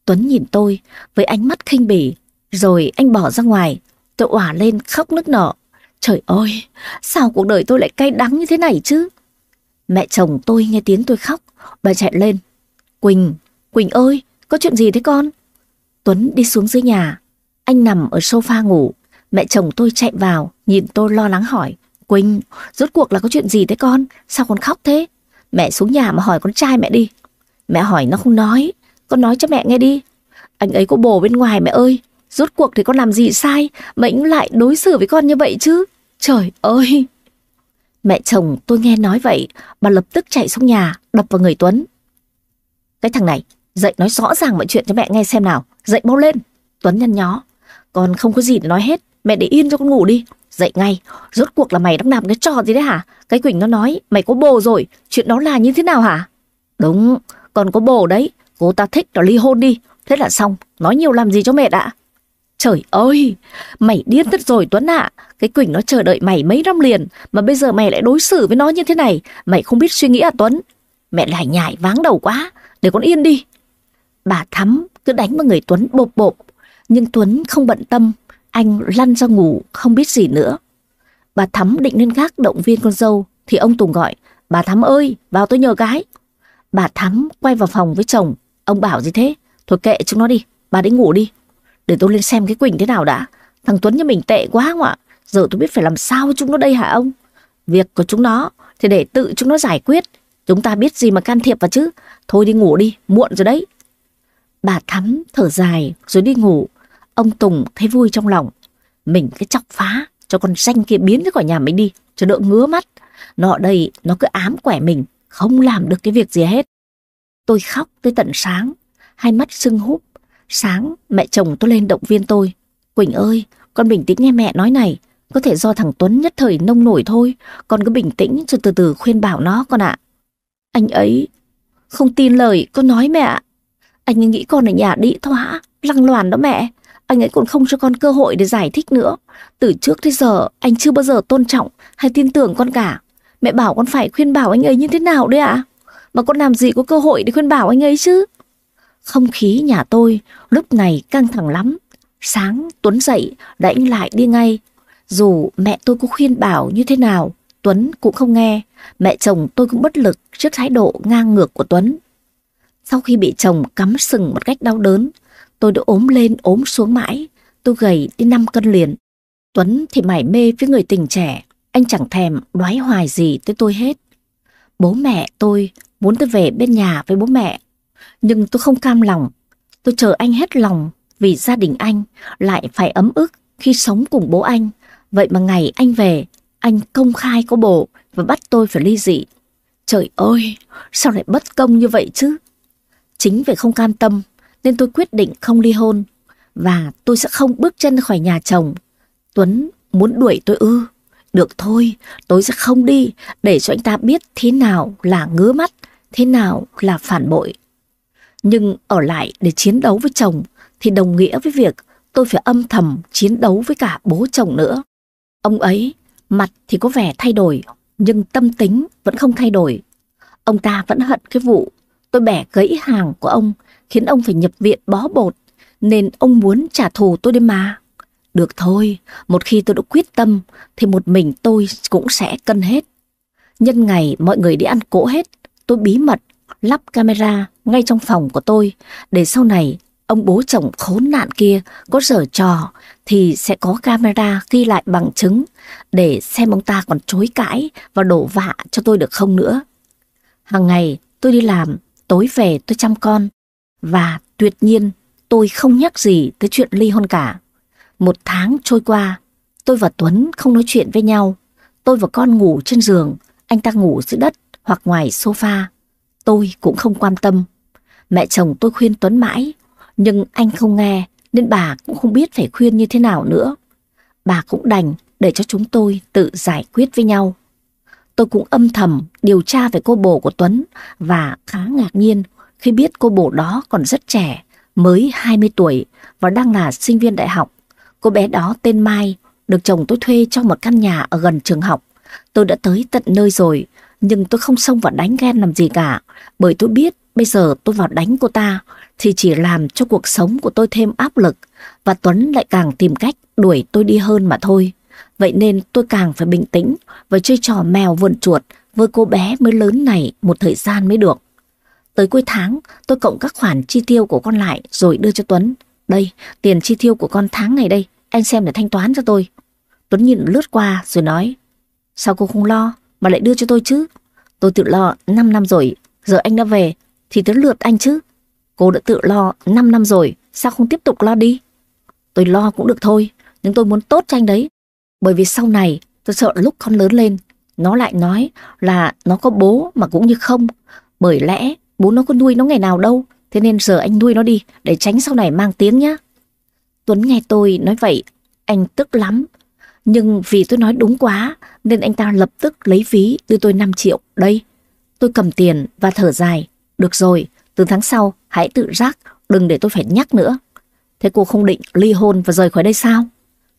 Tuấn nhìn tôi với ánh mắt khinh bỉ, rồi anh bỏ ra ngoài. Tôi òa lên khóc nức nở. Trời ơi, sao cuộc đời tôi lại cay đắng như thế này chứ? Mẹ chồng tôi nghe tiếng tôi khóc, bà chạy lên. Quỳnh, Quỳnh ơi, có chuyện gì thế con? Tuấn đi xuống dưới nhà. Anh nằm ở sofa ngủ. Mẹ chồng tôi chạy vào, nhìn tôi lo lắng hỏi. Quỳnh, rốt cuộc là có chuyện gì thế con? Sao con khóc thế? Mẹ xuống nhà mà hỏi con trai mẹ đi. Mẹ hỏi nó không nói. Con nói cho mẹ nghe đi. Anh ấy có bồ bên ngoài mẹ ơi. Rốt cuộc thì con làm gì sai mà anh lại đối xử với con như vậy chứ? Trời ơi! Mẹ chồng tôi nghe nói vậy, bà lập tức chạy xuống nhà, đập vào người Tuấn. Cái thằng này, dậy nói rõ ràng mọi chuyện cho mẹ nghe xem nào. Dậy mau lên. Tuấn nhăn nhó. Còn không có gì để nói hết. Mẹ để yên cho con ngủ đi. Dậy ngay. Rốt cuộc là mày đang làm cái trò gì đấy hả? Cái Quỳnh nó nói mày có bồ rồi. Chuyện đó là như thế nào hả? Đúng. còn có bồ đấy. Cô ta thích là ly hôn đi. Thế là xong. Nói nhiều làm gì cho mẹ đã. Trời ơi, mày điên thật rồi Tuấn ạ. Cái Quỳnh nó chờ đợi mày mấy năm liền, mà bây giờ mày lại đối xử với nó như thế này. Mày không biết suy nghĩ à Tuấn? Mẹ lại nhại váng đầu quá, để con yên đi. Bà Thắm cứ đánh vào người Tuấn bộp bộp, nhưng Tuấn không bận tâm, anh lăn ra ngủ không biết gì nữa. Bà Thắm định lên gác động viên con dâu thì ông Tùng gọi, bà Thắm ơi, vào tôi nhờ gái. Bà Thắm quay vào phòng với chồng, ông bảo gì thế? Thôi kệ chúng nó đi, bà đi ngủ đi. Để tôi lên xem cái Quỳnh thế nào đã. Thằng Tuấn nhà mình tệ quá không ạ? Giờ tôi biết phải làm sao với chúng nó đây hả ông? Việc của chúng nó thì để tự chúng nó giải quyết. Chúng ta biết gì mà can thiệp vào chứ. Thôi đi ngủ đi, muộn rồi đấy. Bà Thắm thở dài rồi đi ngủ. Ông Tùng thấy vui trong lòng. Mình cái chọc phá cho con xanh kia biến ra khỏi nhà mình đi, cho đỡ ngứa mắt. Nó ở đây, nó cứ ám quẻ mình, không làm được cái việc gì hết. Tôi khóc tới tận sáng, hai mắt sưng húp. Sáng, mẹ chồng tôi lên động viên tôi. Quỳnh ơi, con bình tĩnh nghe mẹ nói này. Có thể do thằng Tuấn nhất thời nông nổi thôi. Con cứ bình tĩnh cho từ từ khuyên bảo nó con ạ. Anh ấy không tin lời con nói mẹ ạ. Anh ấy nghĩ con ở nhà đĩ thoá, lăng loàn đó mẹ. Anh ấy còn không cho con cơ hội để giải thích nữa. Từ trước tới giờ anh chưa bao giờ tôn trọng hay tin tưởng con cả. Mẹ bảo con phải khuyên bảo anh ấy như thế nào đấy ạ? Mà con làm gì có cơ hội để khuyên bảo anh ấy chứ? Không khí nhà tôi lúc này căng thẳng lắm. Sáng Tuấn dậy đánh lại đi ngay. Dù mẹ tôi có khuyên bảo như thế nào, Tuấn cũng không nghe. Mẹ chồng tôi cũng bất lực trước thái độ ngang ngược của Tuấn. Sau khi bị chồng cắm sừng một cách đau đớn, tôi đã ốm lên ốm xuống mãi. Tôi gầy đi 5 cân liền. Tuấn thì mải mê với người tình trẻ. Anh chẳng thèm đoái hoài gì tới tôi hết. Bố mẹ tôi muốn tôi về bên nhà với bố mẹ. Nhưng tôi không cam lòng. Tôi chờ anh hết lòng vì gia đình anh lại phải ấm ức khi sống cùng bố anh. Vậy mà ngày anh về, anh công khai có bồ và bắt tôi phải ly dị. Trời ơi, sao lại bất công như vậy chứ? Chính vì không cam tâm nên tôi quyết định không ly hôn và tôi sẽ không bước chân khỏi nhà chồng. Tuấn muốn đuổi tôi ư. Được thôi, tôi sẽ không đi để cho anh ta biết thế nào là ngứa mắt, thế nào là phản bội. Nhưng ở lại để chiến đấu với chồng thì đồng nghĩa với việc tôi phải âm thầm chiến đấu với cả bố chồng nữa. Ông ấy, mặt thì có vẻ thay đổi, nhưng tâm tính vẫn không thay đổi. Ông ta vẫn hận cái vụ tôi bẻ gãy hàng của ông, khiến ông phải nhập viện bó bột, nên ông muốn trả thù tôi đấy mà. Được thôi, một khi tôi đã quyết tâm thì một mình tôi cũng sẽ cân hết. Nhân ngày mọi người đi ăn cỗ hết, tôi bí mật lắp camera ngay trong phòng của tôi để sau này ông bố chồng khốn nạn kia có dở trò thì sẽ có camera ghi lại bằng chứng để xem ông ta còn chối cãi và đổ vạ cho tôi được không nữa. Hàng ngày tôi đi làm, tối về tôi chăm con và tuyệt nhiên tôi không nhắc gì tới chuyện ly hôn cả. Một tháng trôi qua, tôi và Tuấn không nói chuyện với nhau. Tôi và con ngủ trên giường, anh ta ngủ dưới đất hoặc ngoài sofa. Tôi cũng không quan tâm. Mẹ chồng tôi khuyên Tuấn mãi, nhưng anh không nghe nên bà cũng không biết phải khuyên như thế nào nữa. Bà cũng đành để cho chúng tôi tự giải quyết với nhau. Tôi cũng âm thầm điều tra về cô bồ của Tuấn và khá ngạc nhiên khi biết cô bồ đó còn rất trẻ, mới 20 tuổi và đang là sinh viên đại học. Cô bé đó tên Mai, được chồng tôi thuê cho một căn nhà ở gần trường học. Tôi đã tới tận nơi rồi, nhưng tôi không xông vào đánh ghen làm gì cả, bởi tôi biết bây giờ tôi vào đánh cô ta thì chỉ làm cho cuộc sống của tôi thêm áp lực và Tuấn lại càng tìm cách đuổi tôi đi hơn mà thôi. Vậy nên tôi càng phải bình tĩnh và chơi trò mèo vườn chuột với cô bé mới lớn này một thời gian mới được. Tới cuối tháng, tôi cộng các khoản chi tiêu của con lại rồi đưa cho Tuấn. Đây, tiền chi tiêu của con tháng này đây, anh xem để thanh toán cho tôi. Tuấn nhìn lướt qua rồi nói, sao cô không lo mà lại đưa cho tôi chứ? Tôi tự lo 5 năm rồi, giờ anh đã về thì tới lượt anh chứ. Cô đã tự lo 5 năm rồi, sao không tiếp tục lo đi? Tôi lo cũng được thôi, nhưng tôi muốn tốt cho anh đấy. Bởi vì sau này tôi sợ lúc con lớn lên, nó lại nói là nó có bố mà cũng như không. Bởi lẽ bố nó có nuôi nó ngày nào đâu, thế nên giờ anh nuôi nó đi để tránh sau này mang tiếng nhá. Tuấn nghe tôi nói vậy, anh tức lắm. Nhưng vì tôi nói đúng quá nên anh ta lập tức lấy ví đưa tôi 5 triệu. Đây, tôi cầm tiền và thở dài. Được rồi, từ tháng sau hãy tự giác, đừng để tôi phải nhắc nữa. Thế cô không định ly hôn và rời khỏi đây sao?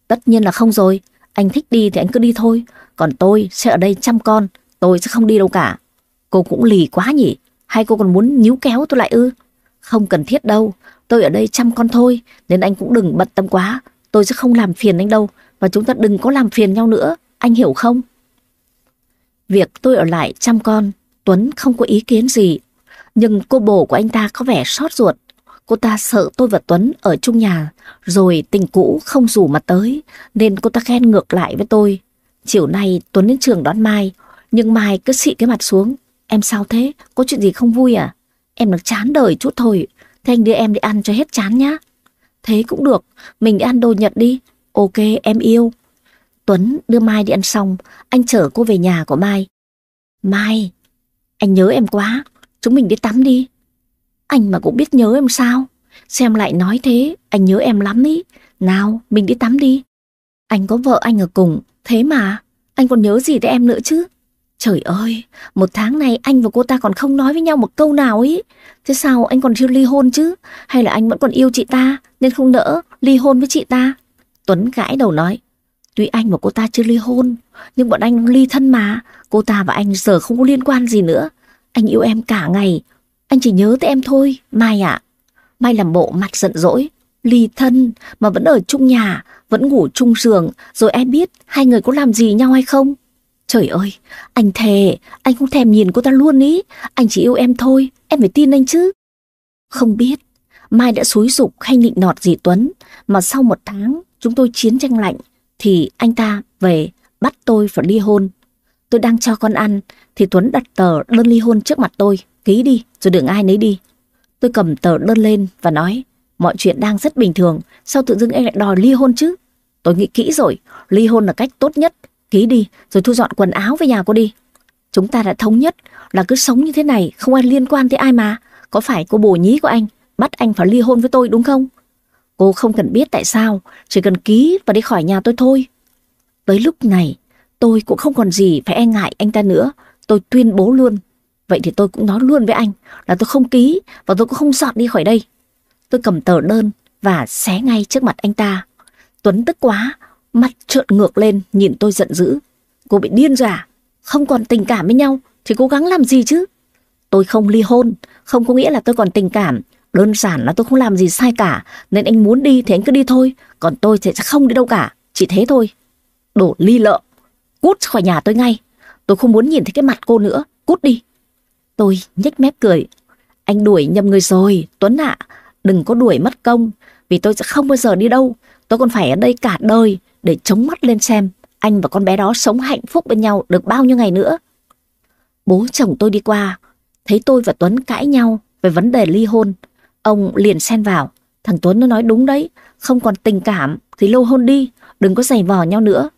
Tất nhiên là không rồi, anh thích đi thì anh cứ đi thôi, còn tôi sẽ ở đây chăm con, tôi sẽ không đi đâu cả. Cô cũng lì quá nhỉ, hay cô còn muốn nhíu kéo tôi lại ư? Không cần thiết đâu, tôi ở đây chăm con thôi, nên anh cũng đừng bận tâm quá, tôi sẽ không làm phiền anh đâu, và chúng ta đừng có làm phiền nhau nữa, anh hiểu không? Việc tôi ở lại chăm con, Tuấn không có ý kiến gì. Nhưng cô bồ của anh ta có vẻ xót ruột. Cô ta sợ tôi và Tuấn ở chung nhà, rồi tình cũ không rủ mà tới, nên cô ta khen ngược lại với tôi. Chiều nay Tuấn đến trường đón Mai, nhưng Mai cứ xị cái mặt xuống. Em sao thế? Có chuyện gì không vui à? Em được chán đời chút thôi. Thế anh đưa em đi ăn cho hết chán nhá. Thế cũng được, mình đi ăn đồ Nhật đi. Ok, em yêu. Tuấn đưa Mai đi ăn xong, anh chở cô về nhà của Mai. Mai, anh nhớ em quá, chúng mình đi tắm đi. Anh mà cũng biết nhớ em sao? Xem lại nói thế, anh nhớ em lắm ý. Nào, mình đi tắm đi. Anh có vợ anh ở cùng, thế mà, anh còn nhớ gì tới em nữa chứ? Trời ơi, một tháng này anh và cô ta còn không nói với nhau một câu nào ý. Thế sao anh còn chưa ly hôn chứ? Hay là anh vẫn còn yêu chị ta nên không nỡ ly hôn với chị ta? Tuấn gãi đầu nói. Tuy anh và cô ta chưa ly hôn, nhưng bọn anh ly thân mà. Cô ta và anh giờ không có liên quan gì nữa. Anh yêu em cả ngày. Anh chỉ nhớ tới em thôi, Mai ạ. Mai làm bộ mặt giận dỗi. Ly thân mà vẫn ở chung nhà, vẫn ngủ chung giường. Rồi ai biết hai người có làm gì nhau hay không? Trời ơi, anh thề, anh không thèm nhìn cô ta luôn ý. Anh chỉ yêu em thôi, em phải tin anh chứ. Không biết, Mai đã xúi dục hay nịnh nọt gì Tuấn, mà sau một tháng chúng tôi chiến tranh lạnh, thì anh ta về bắt tôi phải ly hôn. Tôi đang cho con ăn, thì Tuấn đặt tờ đơn ly hôn trước mặt tôi, ký đi, rồi đừng ai nấy đi. Tôi cầm tờ đơn lên và nói, mọi chuyện đang rất bình thường, sao tự dưng anh lại đòi ly hôn chứ? Tôi nghĩ kỹ rồi, ly hôn là cách tốt nhất Ký đi, rồi thu dọn quần áo về nhà cô đi. Chúng ta đã thống nhất là cứ sống như thế này, không ai liên quan tới ai mà. Có phải cô bồ nhí của anh bắt anh phải ly hôn với tôi đúng không? Cô không cần biết tại sao, chỉ cần ký và đi khỏi nhà tôi thôi. Tới lúc này, tôi cũng không còn gì phải e ngại anh ta nữa. Tôi tuyên bố luôn. Vậy thì tôi cũng nói luôn với anh là tôi không ký và tôi cũng không dọn đi khỏi đây. Tôi cầm tờ đơn và xé ngay trước mặt anh ta. Tuấn tức quá, Mặt trợn ngược lên nhìn tôi giận dữ. Cô bị điên rồi à? Không còn tình cảm với nhau thì cố gắng làm gì chứ? Tôi không ly hôn, không có nghĩa là tôi còn tình cảm. Đơn giản là tôi không làm gì sai cả, nên anh muốn đi thì anh cứ đi thôi, còn tôi sẽ không đi đâu cả, chỉ thế thôi. Đổ ly lợ, cút khỏi nhà tôi ngay. Tôi không muốn nhìn thấy cái mặt cô nữa, cút đi. Tôi nhếch mép cười. Anh đuổi nhầm người rồi, Tuấn ạ, đừng có đuổi mất công, vì tôi sẽ không bao giờ đi đâu. Tôi còn phải ở đây cả đời, để chống mắt lên xem anh và con bé đó sống hạnh phúc bên nhau được bao nhiêu ngày nữa. Bố chồng tôi đi qua, thấy tôi và Tuấn cãi nhau về vấn đề ly hôn. Ông liền xen vào, thằng Tuấn nó nói đúng đấy, không còn tình cảm thì lâu hôn đi, đừng có giày vò nhau nữa.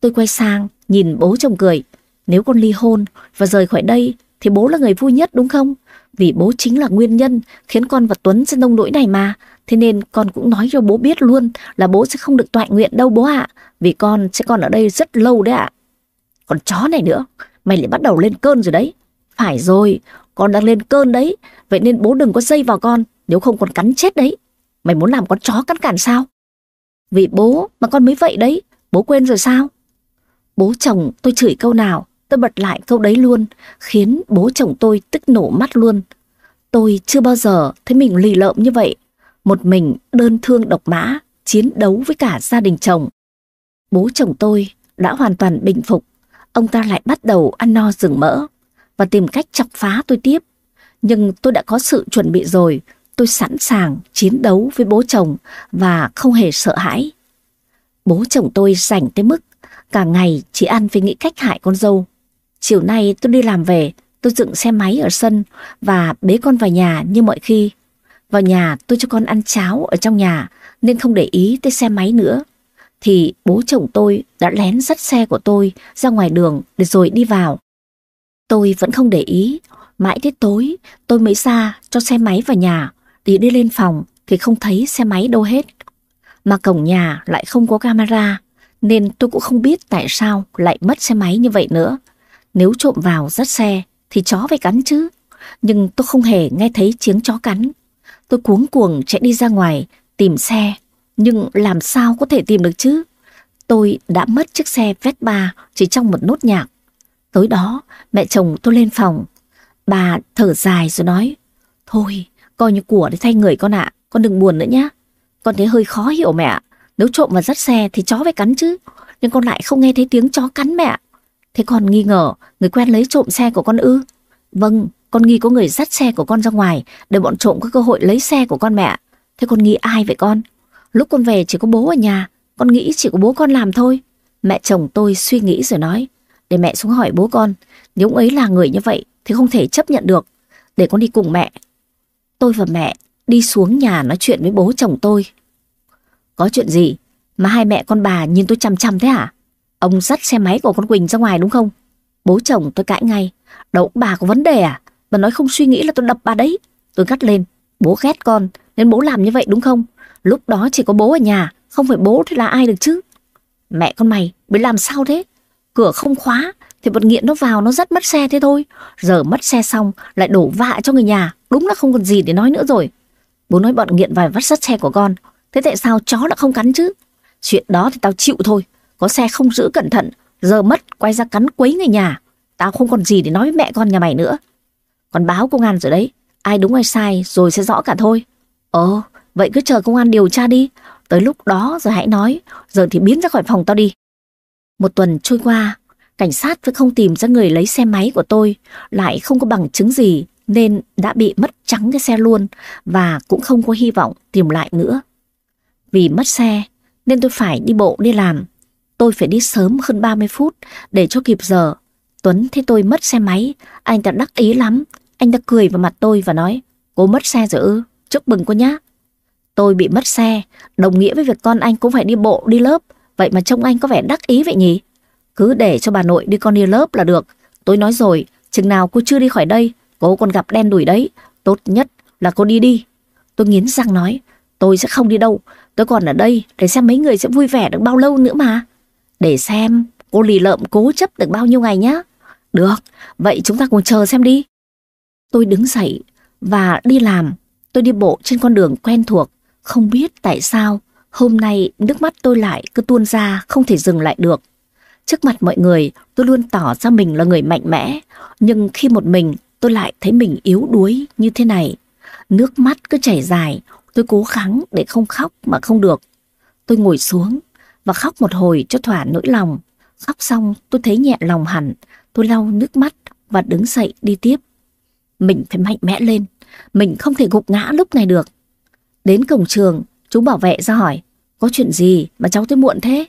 Tôi quay sang, nhìn bố chồng cười, nếu con ly hôn và rời khỏi đây thì bố là người vui nhất đúng không? Vì bố chính là nguyên nhân khiến con và Tuấn sẽ nông nỗi này mà. Thế nên con cũng nói cho bố biết luôn là bố sẽ không được toại nguyện đâu bố ạ. Vì con sẽ còn ở đây rất lâu đấy ạ. Còn chó này nữa, mày lại bắt đầu lên cơn rồi đấy. Phải rồi, con đang lên cơn đấy. Vậy nên bố đừng có dây vào con, nếu không con cắn chết đấy. Mày muốn làm con chó cắn cản sao? Vì bố mà con mới vậy đấy, bố quên rồi sao? Bố chồng tôi chửi câu nào, tôi bật lại câu đấy luôn, khiến bố chồng tôi tức nổ mắt luôn. Tôi chưa bao giờ thấy mình lì lợm như vậy một mình đơn thương độc mã, chiến đấu với cả gia đình chồng. Bố chồng tôi đã hoàn toàn bình phục, ông ta lại bắt đầu ăn no rừng mỡ và tìm cách chọc phá tôi tiếp. Nhưng tôi đã có sự chuẩn bị rồi, tôi sẵn sàng chiến đấu với bố chồng và không hề sợ hãi. Bố chồng tôi rảnh tới mức cả ngày chỉ ăn với nghĩ cách hại con dâu. Chiều nay tôi đi làm về, tôi dựng xe máy ở sân và bế con vào nhà như mọi khi. Vào nhà tôi cho con ăn cháo ở trong nhà nên không để ý tới xe máy nữa. Thì bố chồng tôi đã lén dắt xe của tôi ra ngoài đường để rồi đi vào. Tôi vẫn không để ý, mãi đến tối tôi mới ra cho xe máy vào nhà tí đi lên phòng thì không thấy xe máy đâu hết. Mà cổng nhà lại không có camera nên tôi cũng không biết tại sao lại mất xe máy như vậy nữa. Nếu trộm vào dắt xe thì chó phải cắn chứ. Nhưng tôi không hề nghe thấy tiếng chó cắn. Tôi cuống cuồng chạy đi ra ngoài tìm xe, nhưng làm sao có thể tìm được chứ? Tôi đã mất chiếc xe Vespa chỉ trong một nốt nhạc. Tối đó, mẹ chồng tôi lên phòng. Bà thở dài rồi nói, Thôi, coi như của để thay người con ạ, con đừng buồn nữa nhé. Con thấy hơi khó hiểu mẹ, nếu trộm và dắt xe thì chó phải cắn chứ. nhưng con lại không nghe thấy tiếng chó cắn mẹ. Thế con nghi ngờ người quen lấy trộm xe của con ư? Vâng, con nghi có người dắt xe của con ra ngoài để bọn trộm có cơ hội lấy xe của con mẹ. Thế con nghi ai vậy con? Lúc con về chỉ có bố ở nhà, con nghĩ chỉ có bố con làm thôi. Mẹ chồng tôi suy nghĩ rồi nói, để mẹ xuống hỏi bố con, nếu ông ấy là người như vậy thì không thể chấp nhận được, để con đi cùng mẹ. Tôi và mẹ đi xuống nhà nói chuyện với bố chồng tôi. Có chuyện gì mà hai mẹ con bà nhìn tôi chăm chăm thế hả? Ông dắt xe máy của con Quỳnh ra ngoài đúng không? Bố chồng tôi cãi ngay. Đâu bà có vấn đề à? Bà nói không suy nghĩ là tôi đập bà đấy. Tôi gắt lên. Bố ghét con, nên bố làm như vậy đúng không? Lúc đó chỉ có bố ở nhà. Không phải bố thì là ai được chứ? Mẹ con mày mới làm sao thế? Cửa không khóa thì bọn nghiện nó vào nó rất mất xe thế thôi. Giờ mất xe xong lại đổ vạ cho người nhà. Đúng là không còn gì để nói nữa rồi. Bố nói bọn nghiện vài vắt sắt xe của con. Thế tại sao chó lại không cắn chứ? Chuyện đó thì tao chịu thôi. Có xe không giữ cẩn thận. Giờ mất quay ra cắn quấy người nhà. Tao không còn gì để nói với mẹ con nhà mày nữa. Còn báo công an rồi đấy. Ai đúng ai sai rồi sẽ rõ cả thôi. Ồ, vậy cứ chờ công an điều tra đi. Tới lúc đó rồi hãy nói. Giờ thì biến ra khỏi phòng tao đi. Một tuần trôi qua, cảnh sát vẫn không tìm ra người lấy xe máy của tôi. Lại không có bằng chứng gì nên đã bị mất trắng cái xe luôn và cũng không có hy vọng tìm lại nữa. Vì mất xe nên tôi phải đi bộ đi làm. Tôi phải đi sớm hơn 30 phút để cho kịp giờ. Tuấn thấy tôi mất xe máy, anh ta đắc ý lắm. Anh ta cười vào mặt tôi và nói, cô mất xe rồi ư, chúc mừng cô nhá. Tôi bị mất xe, đồng nghĩa với việc con anh cũng phải đi bộ đi lớp, vậy mà trông anh có vẻ đắc ý vậy nhỉ? Cứ để cho bà nội đi con đi lớp là được. Tôi nói rồi, chừng nào cô chưa đi khỏi đây, cô còn gặp đen đuổi đấy. Tốt nhất là cô đi đi. Tôi nghiến răng nói, tôi sẽ không đi đâu. Tôi còn ở đây để xem mấy người sẽ vui vẻ được bao lâu nữa mà. Để xem cô lì lợm cố chấp được bao nhiêu ngày nhá. Được, vậy chúng ta cùng chờ xem đi. Tôi đứng dậy và đi làm. Tôi đi bộ trên con đường quen thuộc. Không biết tại sao hôm nay nước mắt tôi lại cứ tuôn ra không thể dừng lại được. Trước mặt mọi người tôi luôn tỏ ra mình là người mạnh mẽ. Nhưng khi một mình tôi lại thấy mình yếu đuối như thế này. Nước mắt cứ chảy dài, tôi cố gắng để không khóc mà không được. Tôi ngồi xuống và khóc một hồi cho thỏa nỗi lòng. Khóc xong tôi thấy nhẹ lòng hẳn, tôi lau nước mắt và đứng dậy đi tiếp. Mình phải mạnh mẽ lên, mình không thể gục ngã lúc này được. Đến cổng trường, chú bảo vệ ra hỏi, có chuyện gì mà cháu tới muộn thế?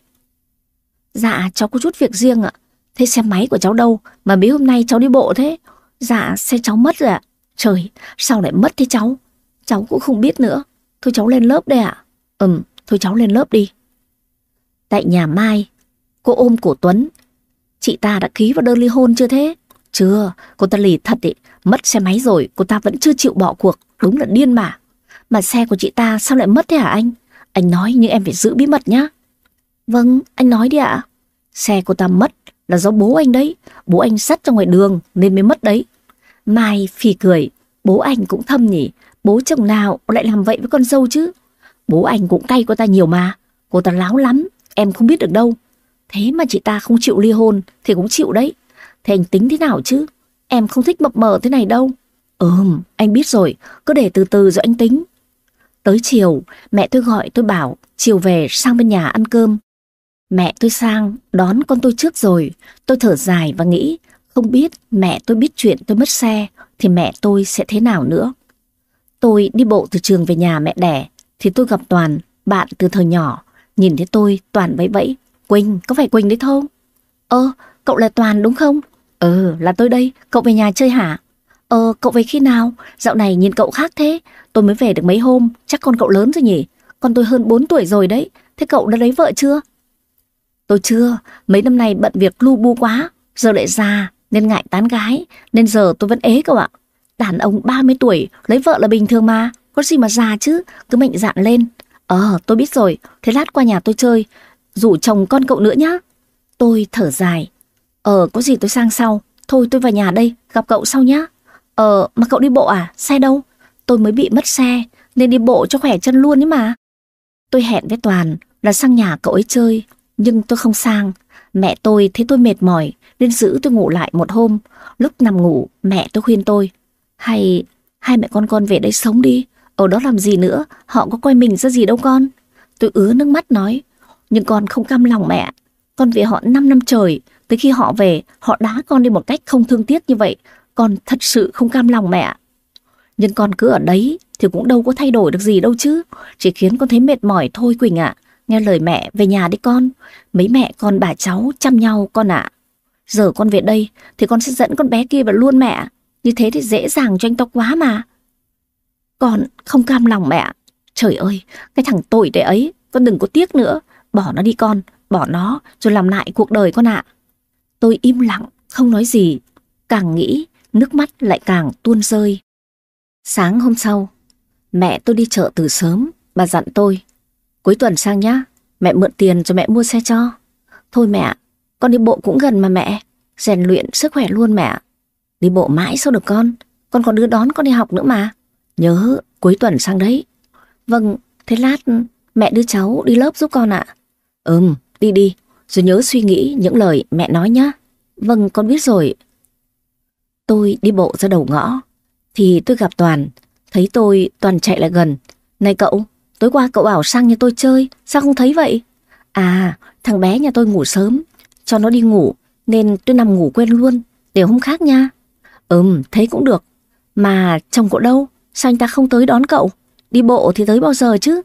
Dạ, cháu có chút việc riêng ạ. Thế xe máy của cháu đâu mà mấy hôm nay cháu đi bộ thế? Dạ, xe cháu mất rồi ạ. Trời, sao lại mất thế cháu? Cháu cũng không biết nữa. Thôi cháu lên lớp đây ạ. Ừm, thôi cháu lên lớp đi. Tại nhà Mai, cô ôm cổ Tuấn. Chị ta đã ký vào đơn ly hôn chưa thế? Chưa, cô ta lì thật ý. Mất xe máy rồi, cô ta vẫn chưa chịu bỏ cuộc. Đúng là điên mà. Mà xe của chị ta sao lại mất thế hả anh? Anh nói nhưng em phải giữ bí mật nhá. Vâng, anh nói đi ạ. Xe cô ta mất là do bố anh đấy. Bố anh sắt ra ngoài đường nên mới mất đấy. Mai phì cười. Bố anh cũng thâm nhỉ. Bố chồng nào lại làm vậy với con dâu chứ? Bố anh cũng cay cô ta nhiều mà. Cô ta láo lắm, em không biết được đâu. Thế mà chị ta không chịu ly hôn thì cũng chịu đấy. Thế anh tính thế nào chứ? Em không thích mập mờ thế này đâu. Ừm, anh biết rồi, cứ để từ từ rồi anh tính. Tới chiều, mẹ tôi gọi tôi bảo chiều về sang bên nhà ăn cơm. Mẹ tôi sang, đón con tôi trước rồi. Tôi thở dài và nghĩ, không biết mẹ tôi biết chuyện tôi mất xe thì mẹ tôi sẽ thế nào nữa. Tôi đi bộ từ trường về nhà mẹ đẻ thì tôi gặp Toàn, bạn từ thời nhỏ. Nhìn thấy tôi, Toàn vẫy vẫy. Quỳnh, có phải Quỳnh đấy không? Ơ, cậu là Toàn đúng không? Ừ, là tôi đây, cậu về nhà chơi hả? Ờ, cậu về khi nào? Dạo này nhìn cậu khác thế. Tôi mới về được mấy hôm, chắc con cậu lớn rồi nhỉ? Con tôi hơn 4 tuổi rồi đấy. Thế cậu đã lấy vợ chưa? Tôi chưa, mấy năm nay bận việc lu bu quá, giờ lại già nên ngại tán gái, nên giờ tôi vẫn ế cậu ạ. Đàn ông 30 tuổi lấy vợ là bình thường mà, có gì mà già chứ, cứ mạnh dạn lên. Ờ, tôi biết rồi, thế lát qua nhà tôi chơi, rủ chồng con cậu nữa nhá. Tôi thở dài. Ờ, có gì tôi sang sau, thôi tôi vào nhà đây, gặp cậu sau nhá. Ờ, mà cậu đi bộ à, xe đâu? Tôi mới bị mất xe, nên đi bộ cho khỏe chân luôn ấy mà. Tôi hẹn với Toàn là sang nhà cậu ấy chơi, nhưng tôi không sang. Mẹ tôi thấy tôi mệt mỏi nên giữ tôi ngủ lại một hôm. Lúc nằm ngủ, mẹ tôi khuyên tôi. Hay hai mẹ con con về đây sống đi. Ở đó làm gì nữa, họ có coi mình ra gì đâu con. Tôi ứa nước mắt nói. Nhưng con không cam lòng mẹ. Con về họ 5 năm trời, tới khi họ về, họ đá con đi một cách không thương tiếc như vậy. Con thật sự không cam lòng mẹ. Nhưng con cứ ở đấy thì cũng đâu có thay đổi được gì đâu chứ. Chỉ khiến con thấy mệt mỏi thôi Quỳnh ạ. Nghe lời mẹ về nhà đi con. Mấy mẹ con bà cháu chăm nhau con ạ. Giờ con về đây thì con sẽ dẫn con bé kia vào luôn mẹ. Như thế thì dễ dàng cho anh ta quá mà. Con không cam lòng mẹ. Trời ơi, cái thằng tội tệ ấy, con đừng có tiếc nữa. Bỏ nó đi con, bỏ nó rồi làm lại cuộc đời con ạ. Tôi im lặng, không nói gì. Càng nghĩ, nước mắt lại càng tuôn rơi. Sáng hôm sau, mẹ tôi đi chợ từ sớm, bà dặn tôi. Cuối tuần sang nhá, mẹ mượn tiền cho mẹ mua xe cho. Thôi mẹ, con đi bộ cũng gần mà mẹ, rèn luyện sức khỏe luôn mẹ. Đi bộ mãi sao được con, con còn đưa đón con đi học nữa mà. Nhớ cuối tuần sang đấy. Vâng, thế lát mẹ đưa cháu đi lớp giúp con ạ. Ừm, đi đi, rồi nhớ suy nghĩ những lời mẹ nói nhá. Vâng, con biết rồi. Tôi đi bộ ra đầu ngõ, thì tôi gặp Toàn, thấy tôi Toàn chạy lại gần. Này cậu, tối qua cậu bảo sang nhà tôi chơi, sao không thấy vậy? À, thằng bé nhà tôi ngủ sớm, cho nó đi ngủ, nên tôi nằm ngủ quên luôn, để hôm khác nha. Ừm, thấy cũng được. Mà chồng cậu đâu? Sao anh ta không tới đón cậu? Đi bộ thì tới bao giờ chứ?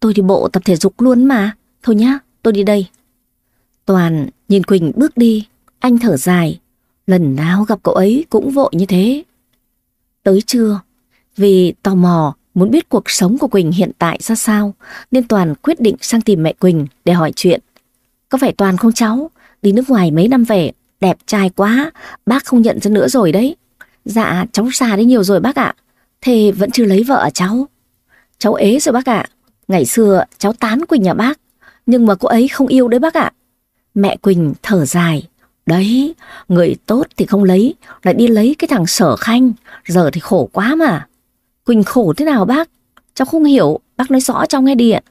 Tôi đi bộ tập thể dục luôn mà. Thôi nhá, tôi đi đây. Toàn nhìn Quỳnh bước đi, anh thở dài. Lần nào gặp cậu ấy cũng vội như thế. Tới trưa, vì tò mò muốn biết cuộc sống của Quỳnh hiện tại ra sao, nên Toàn quyết định sang tìm mẹ Quỳnh để hỏi chuyện. Có phải Toàn không cháu? Đi nước ngoài mấy năm về, đẹp trai quá, bác không nhận ra nữa rồi đấy. Dạ, cháu già đấy nhiều rồi bác ạ. Thế vẫn chưa lấy vợ à cháu? Cháu ế rồi bác ạ. Ngày xưa cháu tán Quỳnh nhà bác, nhưng mà cô ấy không yêu đấy bác ạ. Mẹ Quỳnh thở dài. Đấy, người tốt thì không lấy, lại đi lấy cái thằng sở khanh, giờ thì khổ quá mà. Quỳnh khổ thế nào bác? Cháu không hiểu, bác nói rõ trong nghe điện.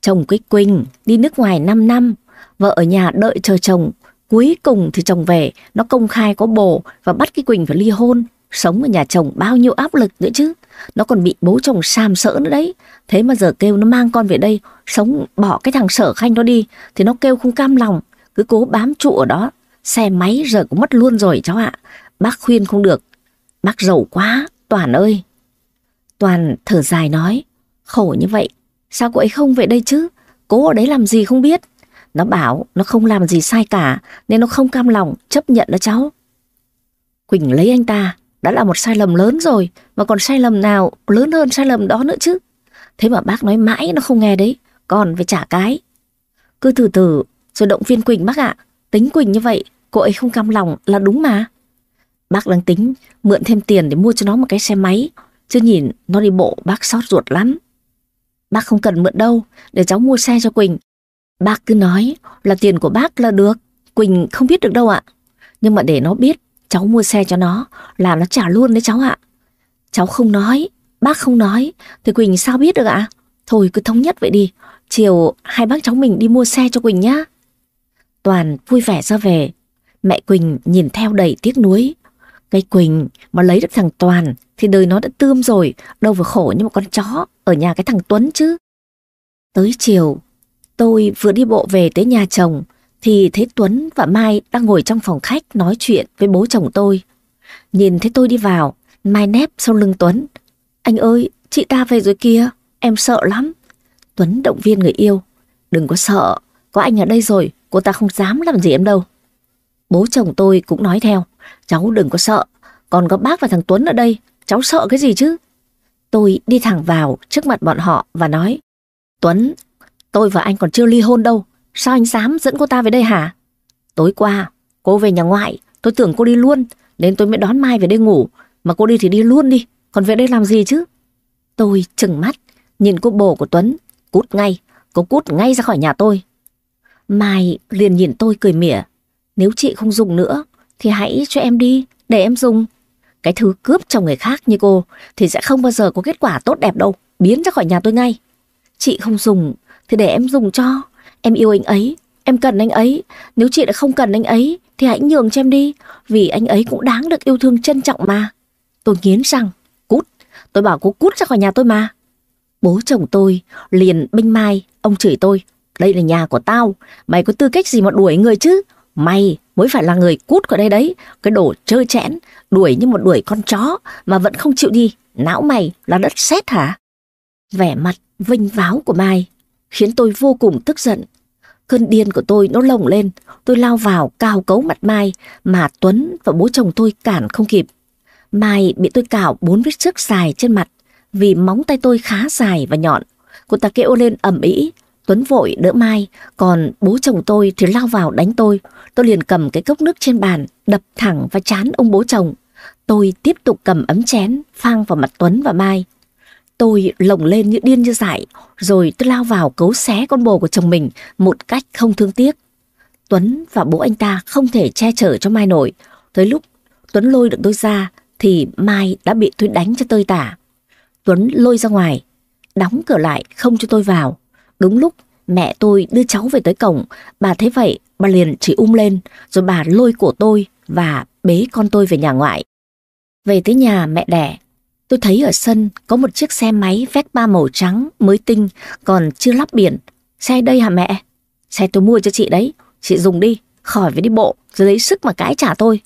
Chồng cái Quỳnh đi nước ngoài 5 năm, vợ ở nhà đợi chờ chồng, cuối cùng thì chồng về, nó công khai có bồ và bắt cái Quỳnh phải ly hôn, sống ở nhà chồng bao nhiêu áp lực nữa chứ. Nó còn bị bố chồng sam sỡ nữa đấy. Thế mà giờ kêu nó mang con về đây, sống bỏ cái thằng sở khanh đó đi, thì nó kêu không cam lòng, cứ cố bám trụ ở đó. Xe máy giờ cũng mất luôn rồi cháu ạ. Bác khuyên không được. Bác giàu quá, Toàn ơi. Toàn thở dài nói, khổ như vậy, sao cô ấy không về đây chứ? Cố ở đấy làm gì không biết. Nó bảo nó không làm gì sai cả, nên nó không cam lòng, chấp nhận đó cháu. Quỳnh lấy anh ta, đã là một sai lầm lớn rồi, mà còn sai lầm nào lớn hơn sai lầm đó nữa chứ. Thế mà bác nói mãi nó không nghe đấy, còn phải trả cái. Cứ từ từ, rồi động viên Quỳnh bác ạ, tính Quỳnh như vậy, cô ấy không cam lòng là đúng mà. Bác đang tính mượn thêm tiền để mua cho nó một cái xe máy, chứ nhìn nó đi bộ bác xót ruột lắm. Bác không cần mượn đâu, để cháu mua xe cho Quỳnh. Bác cứ nói là tiền của bác là được, Quỳnh không biết được đâu ạ. Nhưng mà để nó biết cháu mua xe cho nó là nó trả luôn đấy cháu ạ. Cháu không nói, bác không nói, thì Quỳnh sao biết được ạ? Thôi cứ thống nhất vậy đi, chiều hai bác cháu mình đi mua xe cho Quỳnh nhá. Toàn vui vẻ ra về, mẹ Quỳnh nhìn theo đầy tiếc nuối. Cái Quỳnh mà lấy được thằng Toàn thì đời nó đã tươm rồi, đâu vừa khổ như một con chó ở nhà cái thằng Tuấn chứ. Tới chiều, tôi vừa đi bộ về tới nhà chồng thì thấy Tuấn và Mai đang ngồi trong phòng khách nói chuyện với bố chồng tôi. Nhìn thấy tôi đi vào, Mai nép sau lưng Tuấn. Anh ơi, chị ta về rồi kia em sợ lắm. Tuấn động viên người yêu. Đừng có sợ, có anh ở đây rồi, cô ta không dám làm gì em đâu. Bố chồng tôi cũng nói theo, cháu đừng có sợ, còn có bác và thằng Tuấn ở đây, cháu sợ cái gì chứ? Tôi đi thẳng vào trước mặt bọn họ và nói, Tuấn, tôi và anh còn chưa ly hôn đâu, sao anh dám dẫn cô ta về đây hả? Tối qua, cô về nhà ngoại, tôi tưởng cô đi luôn, nên tôi mới đón Mai về đây ngủ, mà cô đi thì đi luôn đi, còn về đây làm gì chứ? Tôi chừng mắt, nhìn cô bồ của Tuấn, cút ngay, cô cút ngay ra khỏi nhà tôi. Mai liền nhìn tôi cười mỉa, nếu chị không dùng nữa, thì hãy cho em đi, để em dùng. Cái thứ cướp trong người khác như cô thì sẽ không bao giờ có kết quả tốt đẹp đâu, biến ra khỏi nhà tôi ngay. Chị không dùng thì để em dùng cho, em yêu anh ấy, em cần anh ấy. Nếu chị đã không cần anh ấy thì hãy nhường cho em đi, vì anh ấy cũng đáng được yêu thương trân trọng mà. Tôi nghiến răng, cút, tôi bảo cô cút ra khỏi nhà tôi mà. Bố chồng tôi liền binh mai, ông chửi tôi. đây là nhà của tao, mày có tư cách gì mà đuổi người chứ? Mày mới phải là người cút khỏi đây đấy, cái đồ trơ chẽn, đuổi như một đuổi con chó mà vẫn không chịu đi, não mày là đất sét hả? Vẻ mặt vinh váo của Mai khiến tôi vô cùng tức giận. Cơn điên của tôi nó lồng lên, tôi lao vào cào cấu mặt Mai mà Tuấn và bố chồng tôi cản không kịp. Mai bị tôi cào bốn vết sức dài trên mặt vì móng tay tôi khá dài và nhọn. Cô ta kêu lên ầm ĩ, Tuấn vội đỡ Mai, còn bố chồng tôi thì lao vào đánh tôi. Tôi liền cầm cái cốc nước trên bàn, đập thẳng vào chán ông bố chồng. Tôi tiếp tục cầm ấm chén, phang vào mặt Tuấn và Mai. Tôi lồng lên như điên như dại, rồi tôi lao vào cấu xé con bồ của chồng mình một cách không thương tiếc. Tuấn và bố anh ta không thể che chở cho Mai nổi. Tới lúc Tuấn lôi được tôi ra, thì Mai đã bị tôi đánh cho tơi tả. Tuấn lôi ra ngoài, đóng cửa lại không cho tôi vào. Đúng lúc mẹ tôi đưa cháu về tới cổng, bà thấy vậy, bà liền chỉ um lên, rồi bà lôi cổ tôi và bế con tôi về nhà ngoại. Về tới nhà mẹ đẻ, tôi thấy ở sân có một chiếc xe máy Vespa màu trắng mới tinh, còn chưa lắp biển. Xe đây hả mẹ? Xe tôi mua cho chị đấy, chị dùng đi, khỏi phải đi bộ, rồi lấy sức mà cãi trả tôi.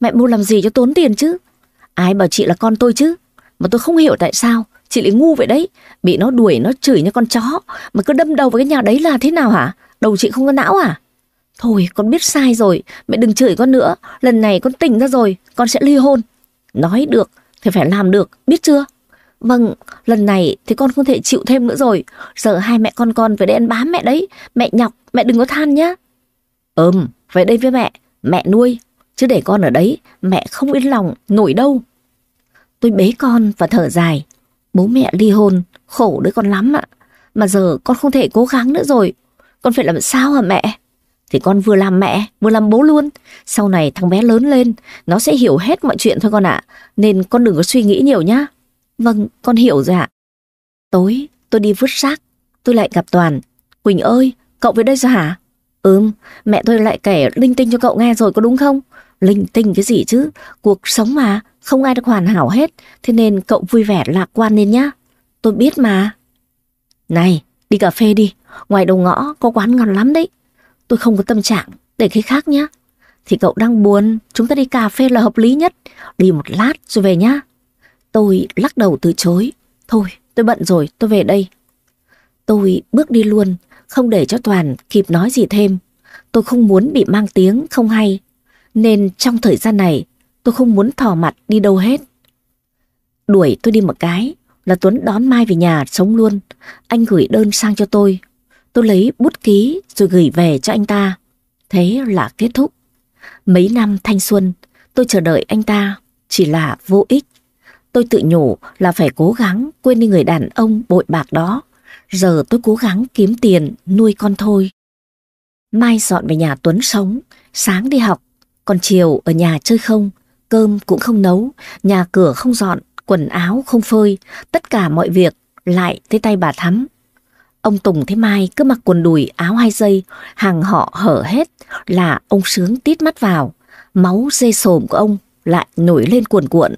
Mẹ mua làm gì cho tốn tiền chứ? Ai bảo chị là con tôi chứ? Mà tôi không hiểu tại sao Chị lại ngu vậy đấy Bị nó đuổi nó chửi như con chó Mà cứ đâm đầu vào cái nhà đấy là thế nào hả Đầu chị không có não à Thôi con biết sai rồi Mẹ đừng chửi con nữa Lần này con tỉnh ra rồi Con sẽ ly hôn Nói được thì phải làm được Biết chưa Vâng, lần này thì con không thể chịu thêm nữa rồi. Giờ hai mẹ con con phải đi ăn bám mẹ đấy. Mẹ nhọc, mẹ đừng có than nhá. Ừm, về đây với mẹ, mẹ nuôi. Chứ để con ở đấy, mẹ không yên lòng, nổi đâu. Tôi bế con và thở dài. Bố mẹ ly hôn, khổ đứa con lắm ạ. Mà giờ con không thể cố gắng nữa rồi. Con phải làm sao hả mẹ? Thì con vừa làm mẹ, vừa làm bố luôn. Sau này thằng bé lớn lên, nó sẽ hiểu hết mọi chuyện thôi con ạ. Nên con đừng có suy nghĩ nhiều nhá. Vâng, con hiểu rồi ạ. Tối, tôi đi vứt rác. Tôi lại gặp Toàn. Quỳnh ơi, cậu về đây rồi hả? Ừm, mẹ tôi lại kể linh tinh cho cậu nghe rồi có đúng không? Linh tinh cái gì chứ? Cuộc sống mà, không ai được hoàn hảo hết, thế nên cậu vui vẻ lạc quan lên nhá. Tôi biết mà. Này, đi cà phê đi, ngoài đầu ngõ có quán ngon lắm đấy. Tôi không có tâm trạng, để khi khác nhá. Thì cậu đang buồn, chúng ta đi cà phê là hợp lý nhất. Đi một lát rồi về nhá. Tôi lắc đầu từ chối. Thôi, tôi bận rồi, tôi về đây. Tôi bước đi luôn, không để cho Toàn kịp nói gì thêm. Tôi không muốn bị mang tiếng không hay. Nên trong thời gian này Tôi không muốn thò mặt đi đâu hết. Đuổi tôi đi một cái là Tuấn đón Mai về nhà sống luôn. Anh gửi đơn sang cho tôi. Tôi lấy bút ký rồi gửi về cho anh ta. Thế là kết thúc. Mấy năm thanh xuân, tôi chờ đợi anh ta chỉ là vô ích. Tôi tự nhủ là phải cố gắng quên đi người đàn ông bội bạc đó. Giờ tôi cố gắng kiếm tiền nuôi con thôi. Mai dọn về nhà Tuấn sống, sáng đi học, còn chiều ở nhà chơi không. Cơm cũng không nấu, nhà cửa không dọn, quần áo không phơi, tất cả mọi việc lại tới tay bà Thắm. Ông Tùng thấy Mai cứ mặc quần đùi áo hai dây, hàng họ hở hết là ông sướng tít mắt vào. Máu dê sồm của ông lại nổi lên cuồn cuộn.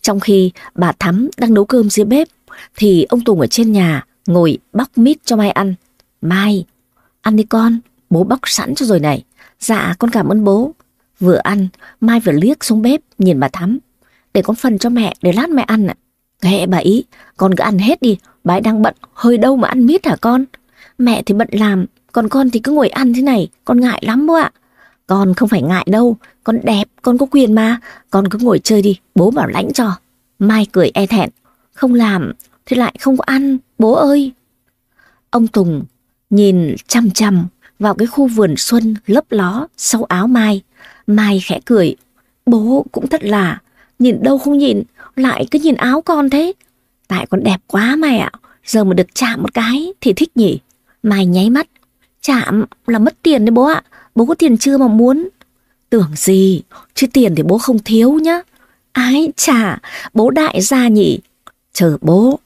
Trong khi bà Thắm đang nấu cơm dưới bếp, thì ông Tùng ở trên nhà ngồi bóc mít cho Mai ăn. Mai, ăn đi con, bố bóc sẵn cho rồi này. Dạ con cảm ơn bố. Vừa ăn, Mai vừa liếc xuống bếp nhìn bà Thắm. Để con phần cho mẹ, để lát mẹ ăn ạ. Kệ bà ý, con cứ ăn hết đi, bà ấy đang bận, hơi đâu mà ăn mít hả con? Mẹ thì bận làm, còn con thì cứ ngồi ăn thế này, con ngại lắm bố ạ. Con không phải ngại đâu, con đẹp, con có quyền mà, con cứ ngồi chơi đi, bố bảo lãnh cho. Mai cười e thẹn, không làm thì lại không có ăn, bố ơi. Ông Tùng nhìn chăm chăm vào cái khu vườn xuân lấp ló sau áo Mai, Mai khẽ cười. Bố cũng thật là, nhìn đâu không nhìn, lại cứ nhìn áo con thế. Tại con đẹp quá mày ạ, giờ mà được chạm một cái thì thích nhỉ. Mai nháy mắt, chạm là mất tiền đấy bố ạ, bố có tiền chưa mà muốn. Tưởng gì, chứ tiền thì bố không thiếu nhá. Ái chà, bố đại gia nhỉ. Chờ bố.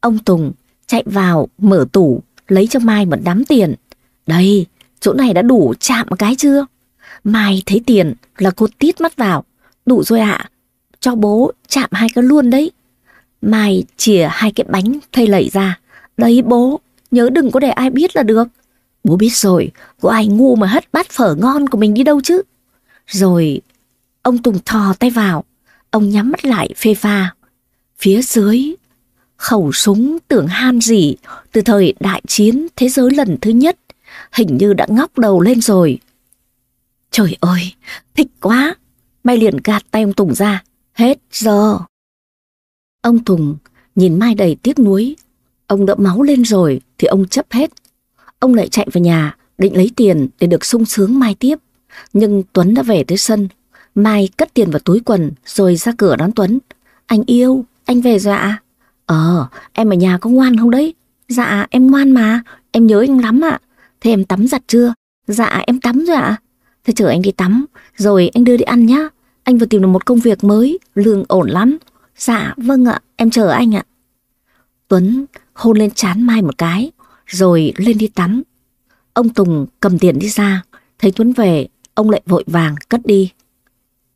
Ông Tùng chạy vào mở tủ lấy cho Mai một đám tiền. Đây, chỗ này đã đủ chạm một cái chưa? Mai thấy tiền là cô tít mắt vào. Đủ rồi ạ. Cho bố chạm hai cái luôn đấy. Mai chìa hai cái bánh thay lẩy ra. Đấy bố, nhớ đừng có để ai biết là được. Bố biết rồi, có ai ngu mà hất bát phở ngon của mình đi đâu chứ. Rồi ông Tùng thò tay vào, ông nhắm mắt lại phê pha. Phía dưới, khẩu súng tưởng han gì từ thời đại chiến thế giới lần thứ nhất, hình như đã ngóc đầu lên rồi. Trời ơi, thích quá, Mai liền gạt tay ông Tùng ra, hết giờ. Ông Tùng nhìn Mai đầy tiếc nuối, ông đỡ máu lên rồi thì ông chấp hết. Ông lại chạy vào nhà, định lấy tiền để được sung sướng Mai tiếp. Nhưng Tuấn đã về tới sân. Mai cất tiền vào túi quần rồi ra cửa đón Tuấn. Anh yêu, anh về rồi ạ. Ờ, em ở nhà có ngoan không đấy? Dạ, em ngoan mà, em nhớ anh lắm ạ. Thế em tắm giặt chưa? Dạ, em tắm rồi ạ. Thế chờ anh đi tắm, rồi anh đưa đi ăn nhá. Anh vừa tìm được một công việc mới, lương ổn lắm. Dạ, vâng ạ, em chờ anh ạ. Tuấn hôn lên chán Mai một cái, rồi lên đi tắm. Ông Tùng cầm tiền đi ra, thấy Tuấn về, ông lại vội vàng cất đi.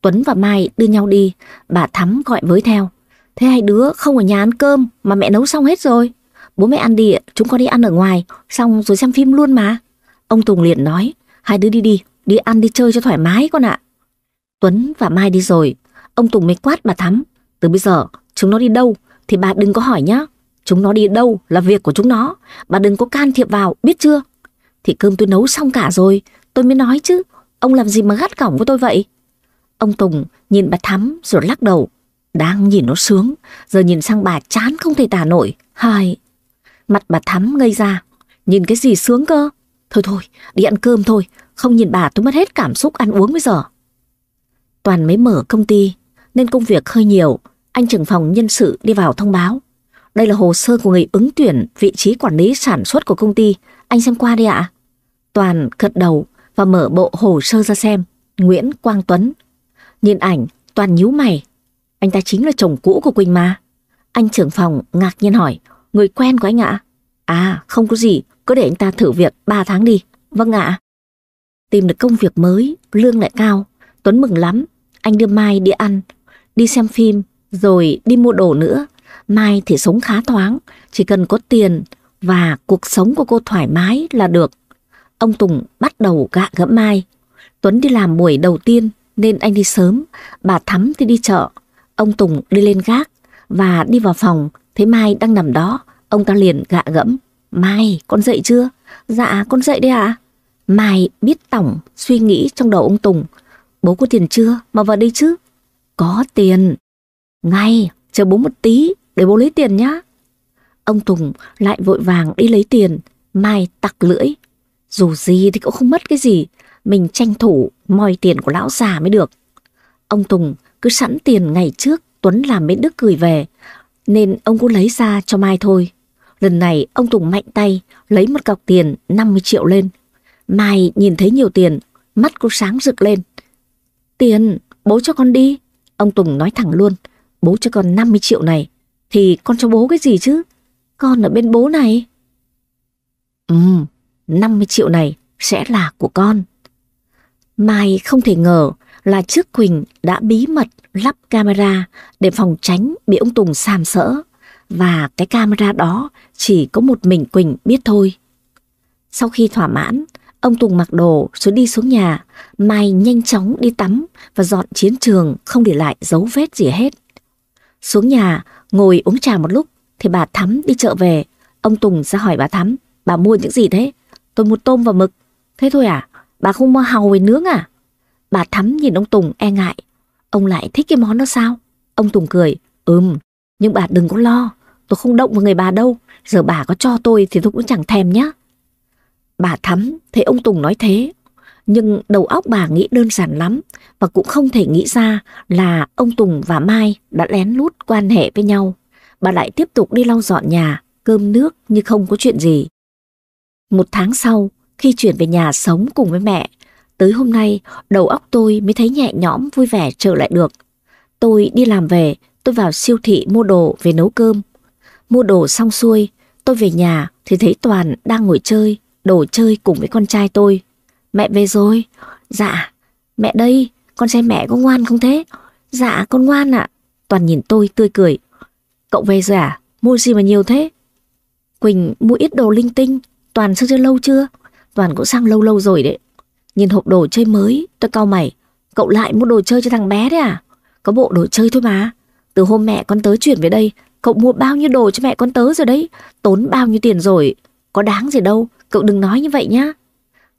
Tuấn và Mai đưa nhau đi, bà Thắm gọi với theo. Thế hai đứa không ở nhà ăn cơm mà mẹ nấu xong hết rồi. Bố mẹ ăn đi, chúng con đi ăn ở ngoài, xong rồi xem phim luôn mà. Ông Tùng liền nói, hai đứa đi đi, đi ăn đi chơi cho thoải mái con ạ. Tuấn và Mai đi rồi, ông Tùng mới quát bà Thắm. Từ bây giờ, chúng nó đi đâu thì bà đừng có hỏi nhá. Chúng nó đi đâu là việc của chúng nó, bà đừng có can thiệp vào, biết chưa? Thì cơm tôi nấu xong cả rồi, tôi mới nói chứ, ông làm gì mà gắt gỏng với tôi vậy? Ông Tùng nhìn bà Thắm rồi lắc đầu, đang nhìn nó sướng, giờ nhìn sang bà chán không thể tả nổi. Hai, mặt bà Thắm ngây ra, nhìn cái gì sướng cơ? Thôi thôi, đi ăn cơm thôi, không nhìn bà tôi mất hết cảm xúc ăn uống bây giờ. Toàn mới mở công ty, nên công việc hơi nhiều, anh trưởng phòng nhân sự đi vào thông báo. Đây là hồ sơ của người ứng tuyển vị trí quản lý sản xuất của công ty, anh xem qua đi ạ. Toàn gật đầu và mở bộ hồ sơ ra xem. Nguyễn Quang Tuấn. Nhìn ảnh, Toàn nhíu mày. Anh ta chính là chồng cũ của Quỳnh mà. Anh trưởng phòng ngạc nhiên hỏi, người quen của anh ạ? À, không có gì, cứ để anh ta thử việc 3 tháng đi. Vâng ạ. Tìm được công việc mới, lương lại cao. Tuấn mừng lắm, anh đưa Mai đi ăn, đi xem phim, rồi đi mua đồ nữa. Mai thì sống khá thoáng, chỉ cần có tiền và cuộc sống của cô thoải mái là được. Ông Tùng bắt đầu gạ gẫm Mai. Tuấn đi làm buổi đầu tiên nên anh đi sớm, bà Thắm thì đi chợ. Ông Tùng đi lên gác và đi vào phòng, thấy Mai đang nằm đó. Ông ta liền gạ gẫm. Mai, con dậy chưa? Dạ, con dậy đây ạ. Mai biết tổng suy nghĩ trong đầu ông Tùng. Bố có tiền chưa mà vào đây chứ? Có tiền. Ngay, chờ bố một tí để bố lấy tiền nhá. Ông Tùng lại vội vàng đi lấy tiền, Mai tặc lưỡi. Dù gì thì cũng không mất cái gì, mình tranh thủ moi tiền của lão già mới được. Ông Tùng cứ sẵn tiền ngày trước Tuấn làm bên Đức gửi về, nên ông cũng lấy ra cho Mai thôi. Lần này ông Tùng mạnh tay lấy một cọc tiền 50 triệu lên. Mai nhìn thấy nhiều tiền, mắt cô sáng rực lên. Tiền, bố cho con đi. Ông Tùng nói thẳng luôn, bố cho con 50 triệu này, thì con cho bố cái gì chứ? Con ở bên bố này. Ừ, 50 triệu này sẽ là của con. Mai không thể ngờ là trước Quỳnh đã bí mật lắp camera để phòng tránh bị ông Tùng sàm sỡ. Và cái camera đó chỉ có một mình Quỳnh biết thôi. Sau khi thỏa mãn, ông Tùng mặc đồ rồi đi xuống nhà. Mai nhanh chóng đi tắm và dọn chiến trường không để lại dấu vết gì hết. Xuống nhà, ngồi uống trà một lúc thì bà Thắm đi chợ về. Ông Tùng ra hỏi bà Thắm, bà mua những gì thế? Tôi mua tôm và mực. Thế thôi à? Bà không mua hàu với nướng à? Bà Thắm nhìn ông Tùng e ngại. Ông lại thích cái món đó sao? Ông Tùng cười. Ừm, nhưng bà đừng có lo. Tôi không động vào người bà đâu. Giờ bà có cho tôi thì tôi cũng chẳng thèm nhá. Bà Thắm thấy ông Tùng nói thế. Nhưng đầu óc bà nghĩ đơn giản lắm. Và cũng không thể nghĩ ra là ông Tùng và Mai đã lén lút quan hệ với nhau. Bà lại tiếp tục đi lau dọn nhà, cơm nước như không có chuyện gì. Một tháng sau, khi chuyển về nhà sống cùng với mẹ, tới hôm nay đầu óc tôi mới thấy nhẹ nhõm vui vẻ trở lại được. Tôi đi làm về, tôi vào siêu thị mua đồ về nấu cơm. Mua đồ xong xuôi, tôi về nhà thì thấy Toàn đang ngồi chơi, đồ chơi cùng với con trai tôi. Mẹ về rồi. Dạ, mẹ đây, con xem mẹ có ngoan không thế? Dạ, con ngoan ạ. Toàn nhìn tôi tươi cười. Cậu về rồi à? Mua gì mà nhiều thế? Quỳnh mua ít đồ linh tinh, Toàn chưa chơi lâu chưa? Toàn cũng sang lâu lâu rồi đấy. Nhìn hộp đồ chơi mới, tôi cau mày. Cậu lại mua đồ chơi cho thằng bé đấy à? Có bộ đồ chơi thôi mà. Từ hôm mẹ con tớ chuyển về đây, cậu mua bao nhiêu đồ cho mẹ con tớ rồi đấy. Tốn bao nhiêu tiền rồi. Có đáng gì đâu, cậu đừng nói như vậy nhá.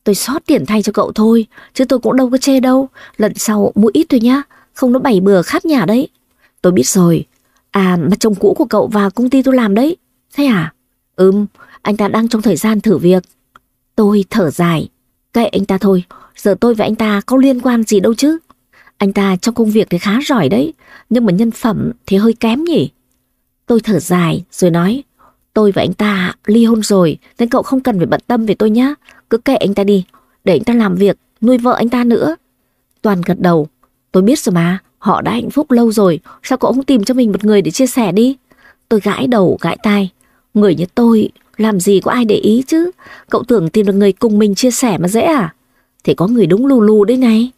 Tôi xót tiền thay cho cậu thôi, chứ tôi cũng đâu có chê đâu. Lần sau mua ít thôi nhá, không nó bảy bừa khắp nhà đấy. Tôi biết rồi. À mà chồng cũ của cậu vào công ty tôi làm đấy. Thế à? Ừm, anh ta đang trong thời gian thử việc. Tôi thở dài. Kệ anh ta thôi, giờ tôi và anh ta có liên quan gì đâu chứ. Anh ta trong công việc thì khá giỏi đấy, nhưng mà nhân phẩm thì hơi kém nhỉ. Tôi thở dài rồi nói, tôi và anh ta ly hôn rồi nên cậu không cần phải bận tâm về tôi nhá. Cứ kệ anh ta đi, để anh ta làm việc, nuôi vợ anh ta nữa. Toàn gật đầu, tôi biết rồi mà, họ đã hạnh phúc lâu rồi, sao cậu không tìm cho mình một người để chia sẻ đi? Tôi gãi đầu gãi tai, người như tôi làm gì có ai để ý chứ, cậu tưởng tìm được người cùng mình chia sẻ mà dễ à? Thì có người đúng lù lù đấy này.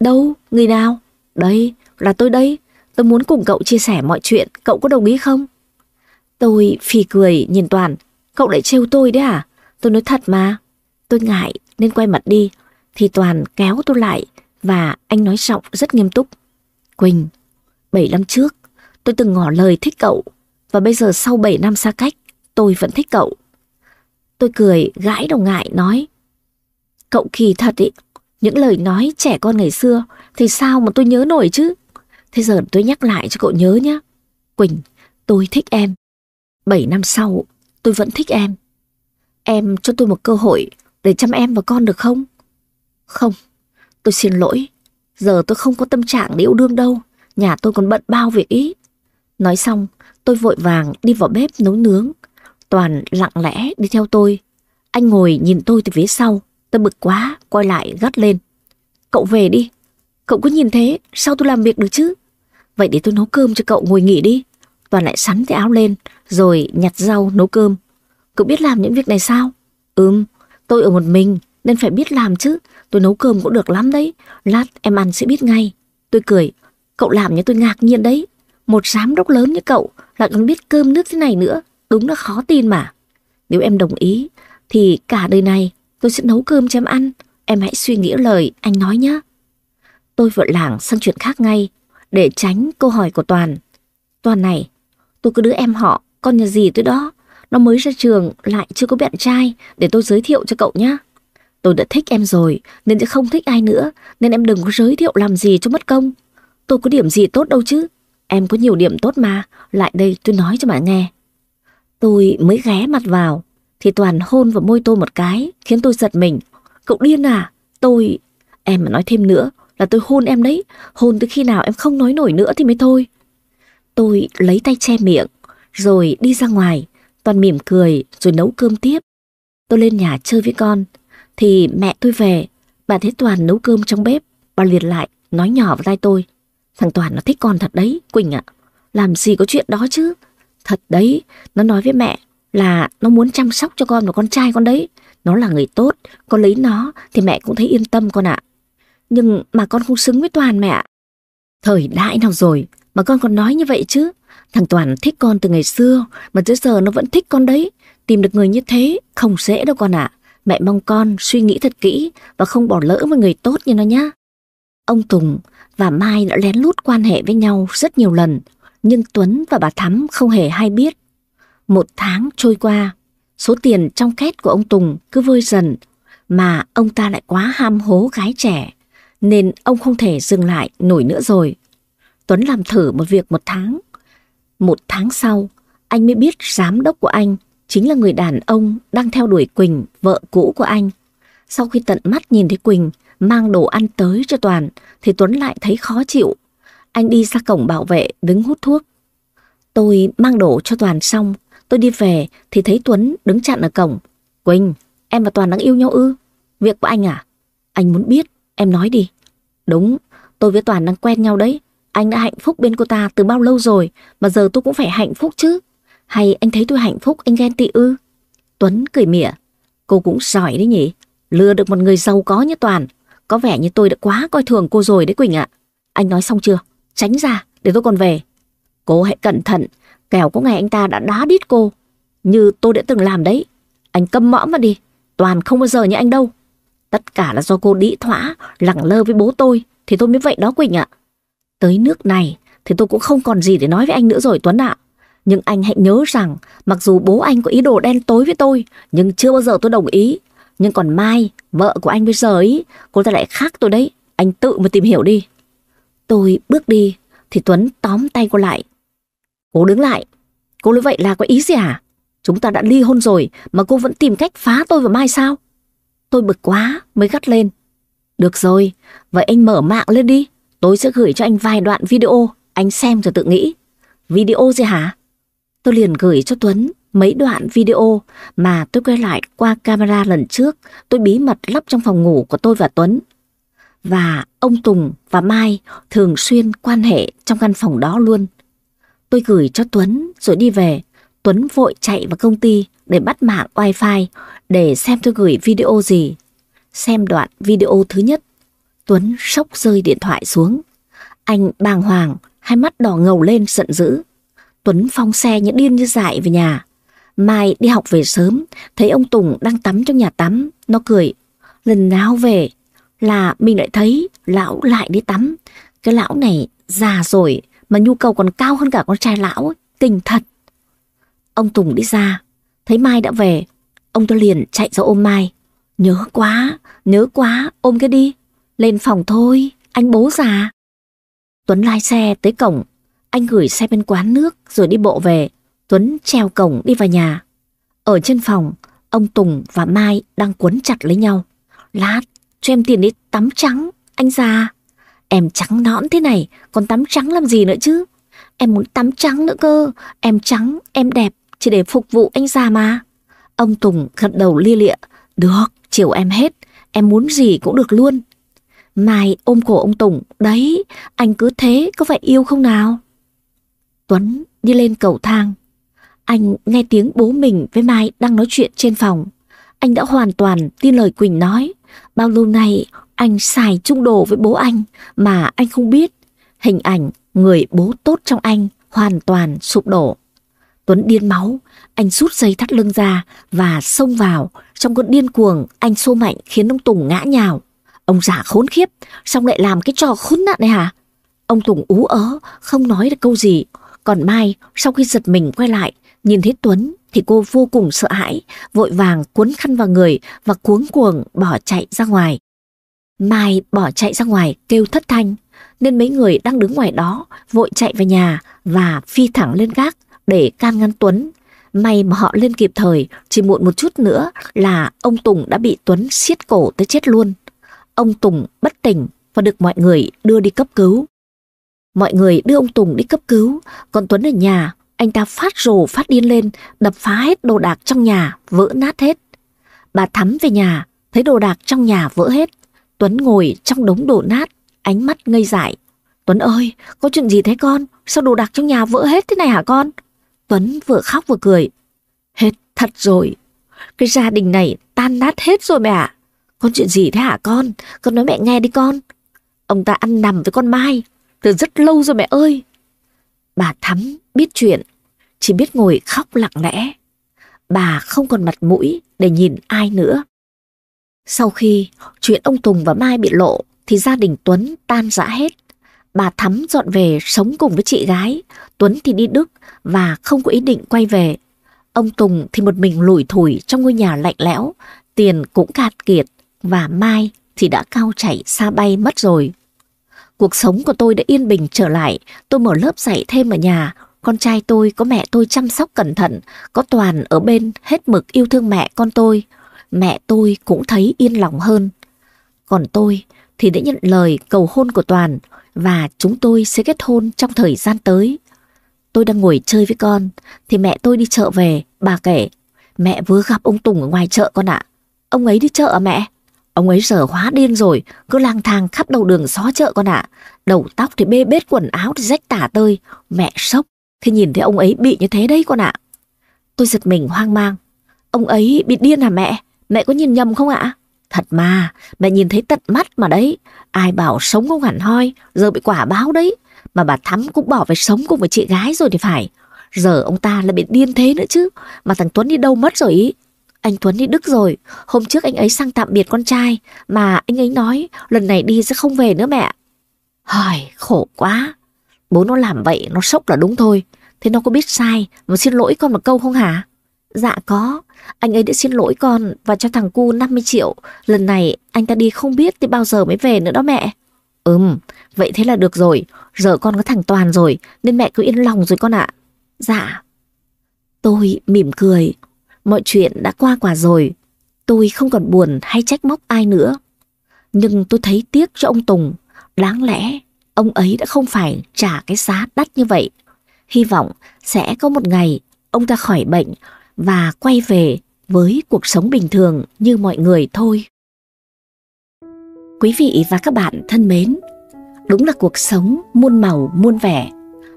Đâu, người nào? Đây, là tôi đây, tôi muốn cùng cậu chia sẻ mọi chuyện, cậu có đồng ý không? Tôi phì cười nhìn Toàn, cậu lại trêu tôi đấy à? Tôi nói thật mà. Tôi ngại nên quay mặt đi, thì Toàn kéo tôi lại và anh nói giọng rất nghiêm túc. Quỳnh, 7 năm trước, tôi từng ngỏ lời thích cậu và bây giờ sau 7 năm xa cách, tôi vẫn thích cậu. Tôi cười gãi đầu ngại nói Cậu kỳ thật ý, những lời nói trẻ con ngày xưa thì sao mà tôi nhớ nổi chứ. Thế giờ tôi nhắc lại cho cậu nhớ nhé. Quỳnh, tôi thích em. 7 năm sau, tôi vẫn thích em. Em cho tôi một cơ hội để chăm em và con được không? Không, tôi xin lỗi. Giờ tôi không có tâm trạng để yêu đương đâu. Nhà tôi còn bận bao việc ý. Nói xong, tôi vội vàng đi vào bếp nấu nướng. Toàn lặng lẽ đi theo tôi. Anh ngồi nhìn tôi từ phía sau. Tôi bực quá, quay lại gắt lên. Cậu về đi. Cậu cứ nhìn thế, sao tôi làm việc được chứ? Vậy để tôi nấu cơm cho cậu ngồi nghỉ đi. Toàn lại sắn cái áo lên, rồi nhặt rau nấu cơm. Cậu biết làm những việc này sao? Ừm, tôi ở một mình, nên phải biết làm chứ. Tôi nấu cơm cũng được lắm đấy. Lát em ăn sẽ biết ngay. Tôi cười. Cậu làm như tôi ngạc nhiên đấy. Một giám đốc lớn như cậu lại còn biết cơm nước thế này nữa. Đúng là khó tin mà. Nếu em đồng ý, thì cả đời này tôi sẽ nấu cơm cho em ăn. Em hãy suy nghĩ lời anh nói nhé. Tôi vội lảng sang chuyện khác ngay, để tránh câu hỏi của Toàn. Toàn này, tôi cứ đứa em họ, con nhà gì tôi đó. Nó mới ra trường, lại chưa có bạn trai, để tôi giới thiệu cho cậu nhé. Tôi đã thích em rồi, nên sẽ không thích ai nữa, nên em đừng có giới thiệu làm gì cho mất công. Tôi có điểm gì tốt đâu chứ. Em có nhiều điểm tốt mà, lại đây tôi nói cho bạn nghe. Tôi mới ghé mặt vào, thì Toàn hôn vào môi tôi một cái, khiến tôi giật mình. Cậu điên à? Tôi... Em mà nói thêm nữa là tôi hôn em đấy, hôn tới khi nào em không nói nổi nữa thì mới thôi. Tôi lấy tay che miệng, rồi đi ra ngoài, Toàn mỉm cười rồi nấu cơm tiếp. Tôi lên nhà chơi với con, thì mẹ tôi về, bà thấy Toàn nấu cơm trong bếp, bà liền lại nói nhỏ vào tai tôi. Thằng Toàn nó thích con thật đấy, Quỳnh ạ. Làm gì có chuyện đó chứ. Thật đấy, nó nói với mẹ là nó muốn chăm sóc cho con và con trai con đấy. Nó là người tốt, con lấy nó thì mẹ cũng thấy yên tâm con ạ. Nhưng mà con không xứng với Toàn mẹ ạ. Thời đại nào rồi mà con còn nói như vậy chứ. Thằng Toàn thích con từ ngày xưa mà tới giờ nó vẫn thích con đấy. Tìm được người như thế không dễ đâu con ạ. Mẹ mong con suy nghĩ thật kỹ và không bỏ lỡ một người tốt như nó nhá. Ông Tùng và Mai đã lén lút quan hệ với nhau rất nhiều lần, nhưng Tuấn và bà Thắm không hề hay biết. Một tháng trôi qua, số tiền trong két của ông Tùng cứ vơi dần, mà ông ta lại quá ham hố gái trẻ, nên ông không thể dừng lại nổi nữa rồi. Tuấn làm thử một việc một tháng. Một tháng sau, anh mới biết giám đốc của anh chính là người đàn ông đang theo đuổi Quỳnh, vợ cũ của anh. Sau khi tận mắt nhìn thấy Quỳnh mang đồ ăn tới cho Toàn, thì Tuấn lại thấy khó chịu. Anh đi ra cổng bảo vệ đứng hút thuốc. Tôi mang đồ cho Toàn xong, tôi đi về thì thấy Tuấn đứng chặn ở cổng. Quỳnh, em và Toàn đang yêu nhau ư? Việc của anh à? Anh muốn biết, em nói đi. Đúng, tôi với Toàn đang quen nhau đấy. Anh đã hạnh phúc bên cô ta từ bao lâu rồi, mà giờ tôi cũng phải hạnh phúc chứ. Hay anh thấy tôi hạnh phúc anh ghen tị ư? Tuấn cười mỉa. Cô cũng giỏi đấy nhỉ. Lừa được một người giàu có như Toàn. Có vẻ như tôi đã quá coi thường cô rồi đấy Quỳnh ạ. Anh nói xong chưa? Tránh ra để tôi còn về. Cô hãy cẩn thận. Kẻo có ngày anh ta đã đá đít cô. Như tôi đã từng làm đấy. Anh câm mõm mà đi. Toàn không bao giờ như anh đâu. Tất cả là do cô đĩ thỏa, lẳng lơ với bố tôi, thì tôi mới vậy đó Quỳnh ạ. Tới nước này thì tôi cũng không còn gì để nói với anh nữa rồi Tuấn ạ. Nhưng anh hãy nhớ rằng mặc dù bố anh có ý đồ đen tối với tôi, nhưng chưa bao giờ tôi đồng ý. Nhưng còn Mai, vợ của anh bây giờ ấy, cô ta lại khác tôi đấy. Anh tự mà tìm hiểu đi. Tôi bước đi, thì Tuấn tóm tay cô lại. Cô đứng lại, cô nói vậy là có ý gì hả? Chúng ta đã ly hôn rồi mà cô vẫn tìm cách phá tôi và Mai sao? Tôi bực quá mới gắt lên. Được rồi, vậy anh mở mạng lên đi. Tôi sẽ gửi cho anh vài đoạn video, anh xem rồi tự nghĩ. Video gì hả? Tôi liền gửi cho Tuấn mấy đoạn video mà tôi quay lại qua camera lần trước tôi bí mật lắp trong phòng ngủ của tôi và Tuấn. Và ông Tùng và Mai thường xuyên quan hệ trong căn phòng đó luôn. Tôi gửi cho Tuấn rồi đi về. Tuấn vội chạy vào công ty để bắt mạng wifi để xem tôi gửi video gì. Xem đoạn video thứ nhất, Tuấn sốc rơi điện thoại xuống. Anh bàng hoàng, hai mắt đỏ ngầu lên giận dữ. Tuấn phong xe như điên như dại về nhà. Mai đi học về sớm, thấy ông Tùng đang tắm trong nhà tắm, nó cười. Lần nào về là mình lại thấy lão lại đi tắm. Cái lão này già rồi mà nhu cầu còn cao hơn cả con trai lão, kinh thật. Ông Tùng đi ra, thấy Mai đã về, ông ta liền chạy ra ôm Mai. Nhớ quá, nhớ quá, ôm cái đi. Lên phòng thôi, anh bố già. Tuấn lai xe tới cổng, anh gửi xe bên quán nước rồi đi bộ về. Tuấn treo cổng đi vào nhà. Ở trên phòng, ông Tùng và Mai đang quấn chặt lấy nhau. Lát, cho em tiền đi tắm trắng, anh già. Em trắng nõn thế này, còn tắm trắng làm gì nữa chứ? Em muốn tắm trắng nữa cơ, em trắng, em đẹp, chỉ để phục vụ anh già mà. Ông Tùng gật đầu lia lịa, được, chiều em hết, em muốn gì cũng được luôn. Mai ôm cổ ông Tùng, đấy, anh cứ thế, có phải yêu không nào? Tuấn đi lên cầu thang. Anh nghe tiếng bố mình với Mai đang nói chuyện trên phòng. Anh đã hoàn toàn tin lời Quỳnh nói. Bao lâu nay anh xài chung đồ với bố anh mà anh không biết. Hình ảnh người bố tốt trong anh hoàn toàn sụp đổ. Tuấn điên máu, anh rút dây thắt lưng ra và xông vào. Trong cơn điên cuồng, anh xô mạnh khiến ông Tùng ngã nhào. Ông giả khốn khiếp, xong lại làm cái trò khốn nạn này hả? Ông Tùng ú ớ, không nói được câu gì. Còn Mai, sau khi giật mình quay lại, nhìn thấy Tuấn thì cô vô cùng sợ hãi, vội vàng cuốn khăn vào người và cuống cuồng bỏ chạy ra ngoài. Mai bỏ chạy ra ngoài kêu thất thanh, nên mấy người đang đứng ngoài đó vội chạy về nhà và phi thẳng lên gác để can ngăn Tuấn. May mà họ lên kịp thời, chỉ muộn một chút nữa là ông Tùng đã bị Tuấn siết cổ tới chết luôn. Ông Tùng bất tỉnh và được mọi người đưa đi cấp cứu. Mọi người đưa ông Tùng đi cấp cứu, còn Tuấn ở nhà, anh ta phát rồ phát điên lên, đập phá hết đồ đạc trong nhà, vỡ nát hết. Bà Thắm về nhà, thấy đồ đạc trong nhà vỡ hết. Tuấn ngồi trong đống đổ nát, ánh mắt ngây dại. Tuấn ơi, có chuyện gì thế con? Sao đồ đạc trong nhà vỡ hết thế này hả con? Tuấn vừa khóc vừa cười. Hết thật rồi. Cái gia đình này tan nát hết rồi mẹ ạ. Con chuyện gì thế hả con? Con nói mẹ nghe đi con. Ông ta ăn nằm với con Mai. Từ rất lâu rồi mẹ ơi. Bà Thắm biết chuyện, chỉ biết ngồi khóc lặng lẽ. Bà không còn mặt mũi để nhìn ai nữa. Sau khi chuyện ông Tùng và Mai bị lộ thì gia đình Tuấn tan rã hết. Bà Thắm dọn về sống cùng với chị gái, Tuấn thì đi Đức và không có ý định quay về. Ông Tùng thì một mình lủi thủi trong ngôi nhà lạnh lẽo, tiền cũng cạt kiệt và Mai thì đã cao chạy xa bay mất rồi. Cuộc sống của tôi đã yên bình trở lại, tôi mở lớp dạy thêm ở nhà, con trai tôi có mẹ tôi chăm sóc cẩn thận, có Toàn ở bên hết mực yêu thương mẹ con tôi. Mẹ tôi cũng thấy yên lòng hơn. Còn tôi thì đã nhận lời cầu hôn của Toàn và chúng tôi sẽ kết hôn trong thời gian tới. Tôi đang ngồi chơi với con thì mẹ tôi đi chợ về, bà kể mẹ vừa gặp ông Tùng ở ngoài chợ con ạ. Ông ấy đi chợ à mẹ? Ông ấy giờ hóa điên rồi, cứ lang thang khắp đầu đường xó chợ con ạ. Đầu tóc thì bê bết quần áo thì rách tả tơi. Mẹ sốc khi nhìn thấy ông ấy bị như thế đấy con ạ. Tôi giật mình hoang mang. Ông ấy bị điên à mẹ? Mẹ có nhìn nhầm không ạ? Thật mà, mẹ nhìn thấy tận mắt mà đấy. Ai bảo sống không hẳn hoi, giờ bị quả báo đấy. Mà bà Thắm cũng bỏ về sống cùng với chị gái rồi thì phải. Giờ ông ta lại bị điên thế nữa chứ. Mà thằng Tuấn đi đâu mất rồi ý. Anh Tuấn đi Đức rồi, hôm trước anh ấy sang tạm biệt con trai, mà anh ấy nói lần này đi sẽ không về nữa mẹ. Hời, khổ quá. Bố nó làm vậy, nó sốc là đúng thôi. Thế nó có biết sai mà xin lỗi con một câu không hả? Dạ có, anh ấy đã xin lỗi con và cho thằng cu 50 triệu. Lần này anh ta đi không biết thì bao giờ mới về nữa đó mẹ. Ừm, vậy thế là được rồi. Giờ con có thằng Toàn rồi nên mẹ cứ yên lòng rồi con ạ. Dạ. Tôi mỉm cười. Mọi chuyện đã qua quả rồi. Tôi không còn buồn hay trách móc ai nữa. Nhưng tôi thấy tiếc cho ông Tùng. Đáng lẽ ông ấy đã không phải trả cái giá đắt như vậy. Hy vọng sẽ có một ngày ông ta khỏi bệnh và quay về với cuộc sống bình thường như mọi người thôi. Quý vị và các bạn thân mến, đúng là cuộc sống muôn màu muôn vẻ.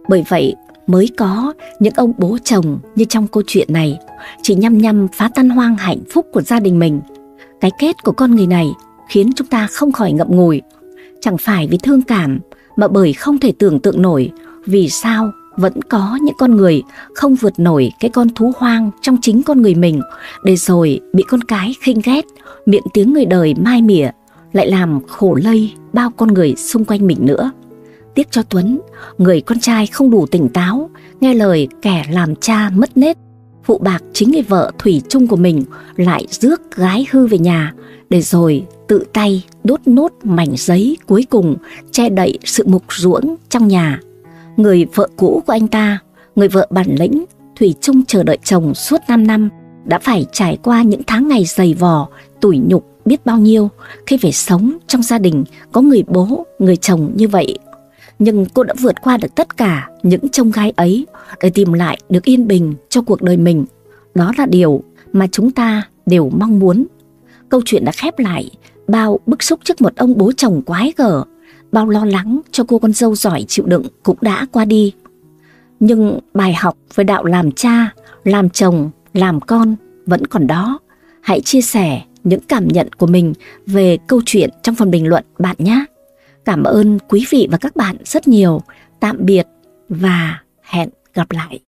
Bởi vậy mới có những ông bố chồng như trong câu chuyện này chỉ nhăm nhăm phá tan hoang hạnh phúc của gia đình mình. Cái kết của con người này khiến chúng ta không khỏi ngậm ngùi. Chẳng phải vì thương cảm mà bởi không thể tưởng tượng nổi vì sao vẫn có những con người không vượt nổi cái con thú hoang trong chính con người mình để rồi bị con cái khinh ghét, miệng tiếng người đời mai mỉa, lại làm khổ lây bao con người xung quanh mình nữa. Tiếc cho Tuấn, người con trai không đủ tỉnh táo, nghe lời kẻ làm cha mất nết. Phụ bạc chính người vợ thủy chung của mình lại rước gái hư về nhà, để rồi tự tay đốt nốt mảnh giấy cuối cùng che đậy sự mục ruỗng trong nhà Người vợ cũ của anh ta, người vợ bản lĩnh, Thủy chung chờ đợi chồng suốt 5 năm, đã phải trải qua những tháng ngày dày vò, tủi nhục biết bao nhiêu khi phải sống trong gia đình có người bố, người chồng như vậy. Nhưng cô đã vượt qua được tất cả những trông gai ấy để tìm lại được yên bình cho cuộc đời mình. Đó là điều mà chúng ta đều mong muốn. Câu chuyện đã khép lại, bao bức xúc trước một ông bố chồng quái gở bao lo lắng cho cô con dâu giỏi chịu đựng cũng đã qua đi. Nhưng bài học về đạo làm cha, làm chồng, làm con vẫn còn đó. Hãy chia sẻ những cảm nhận của mình về câu chuyện trong phần bình luận bạn nhé. Cảm ơn quý vị và các bạn rất nhiều. Tạm biệt và hẹn gặp lại.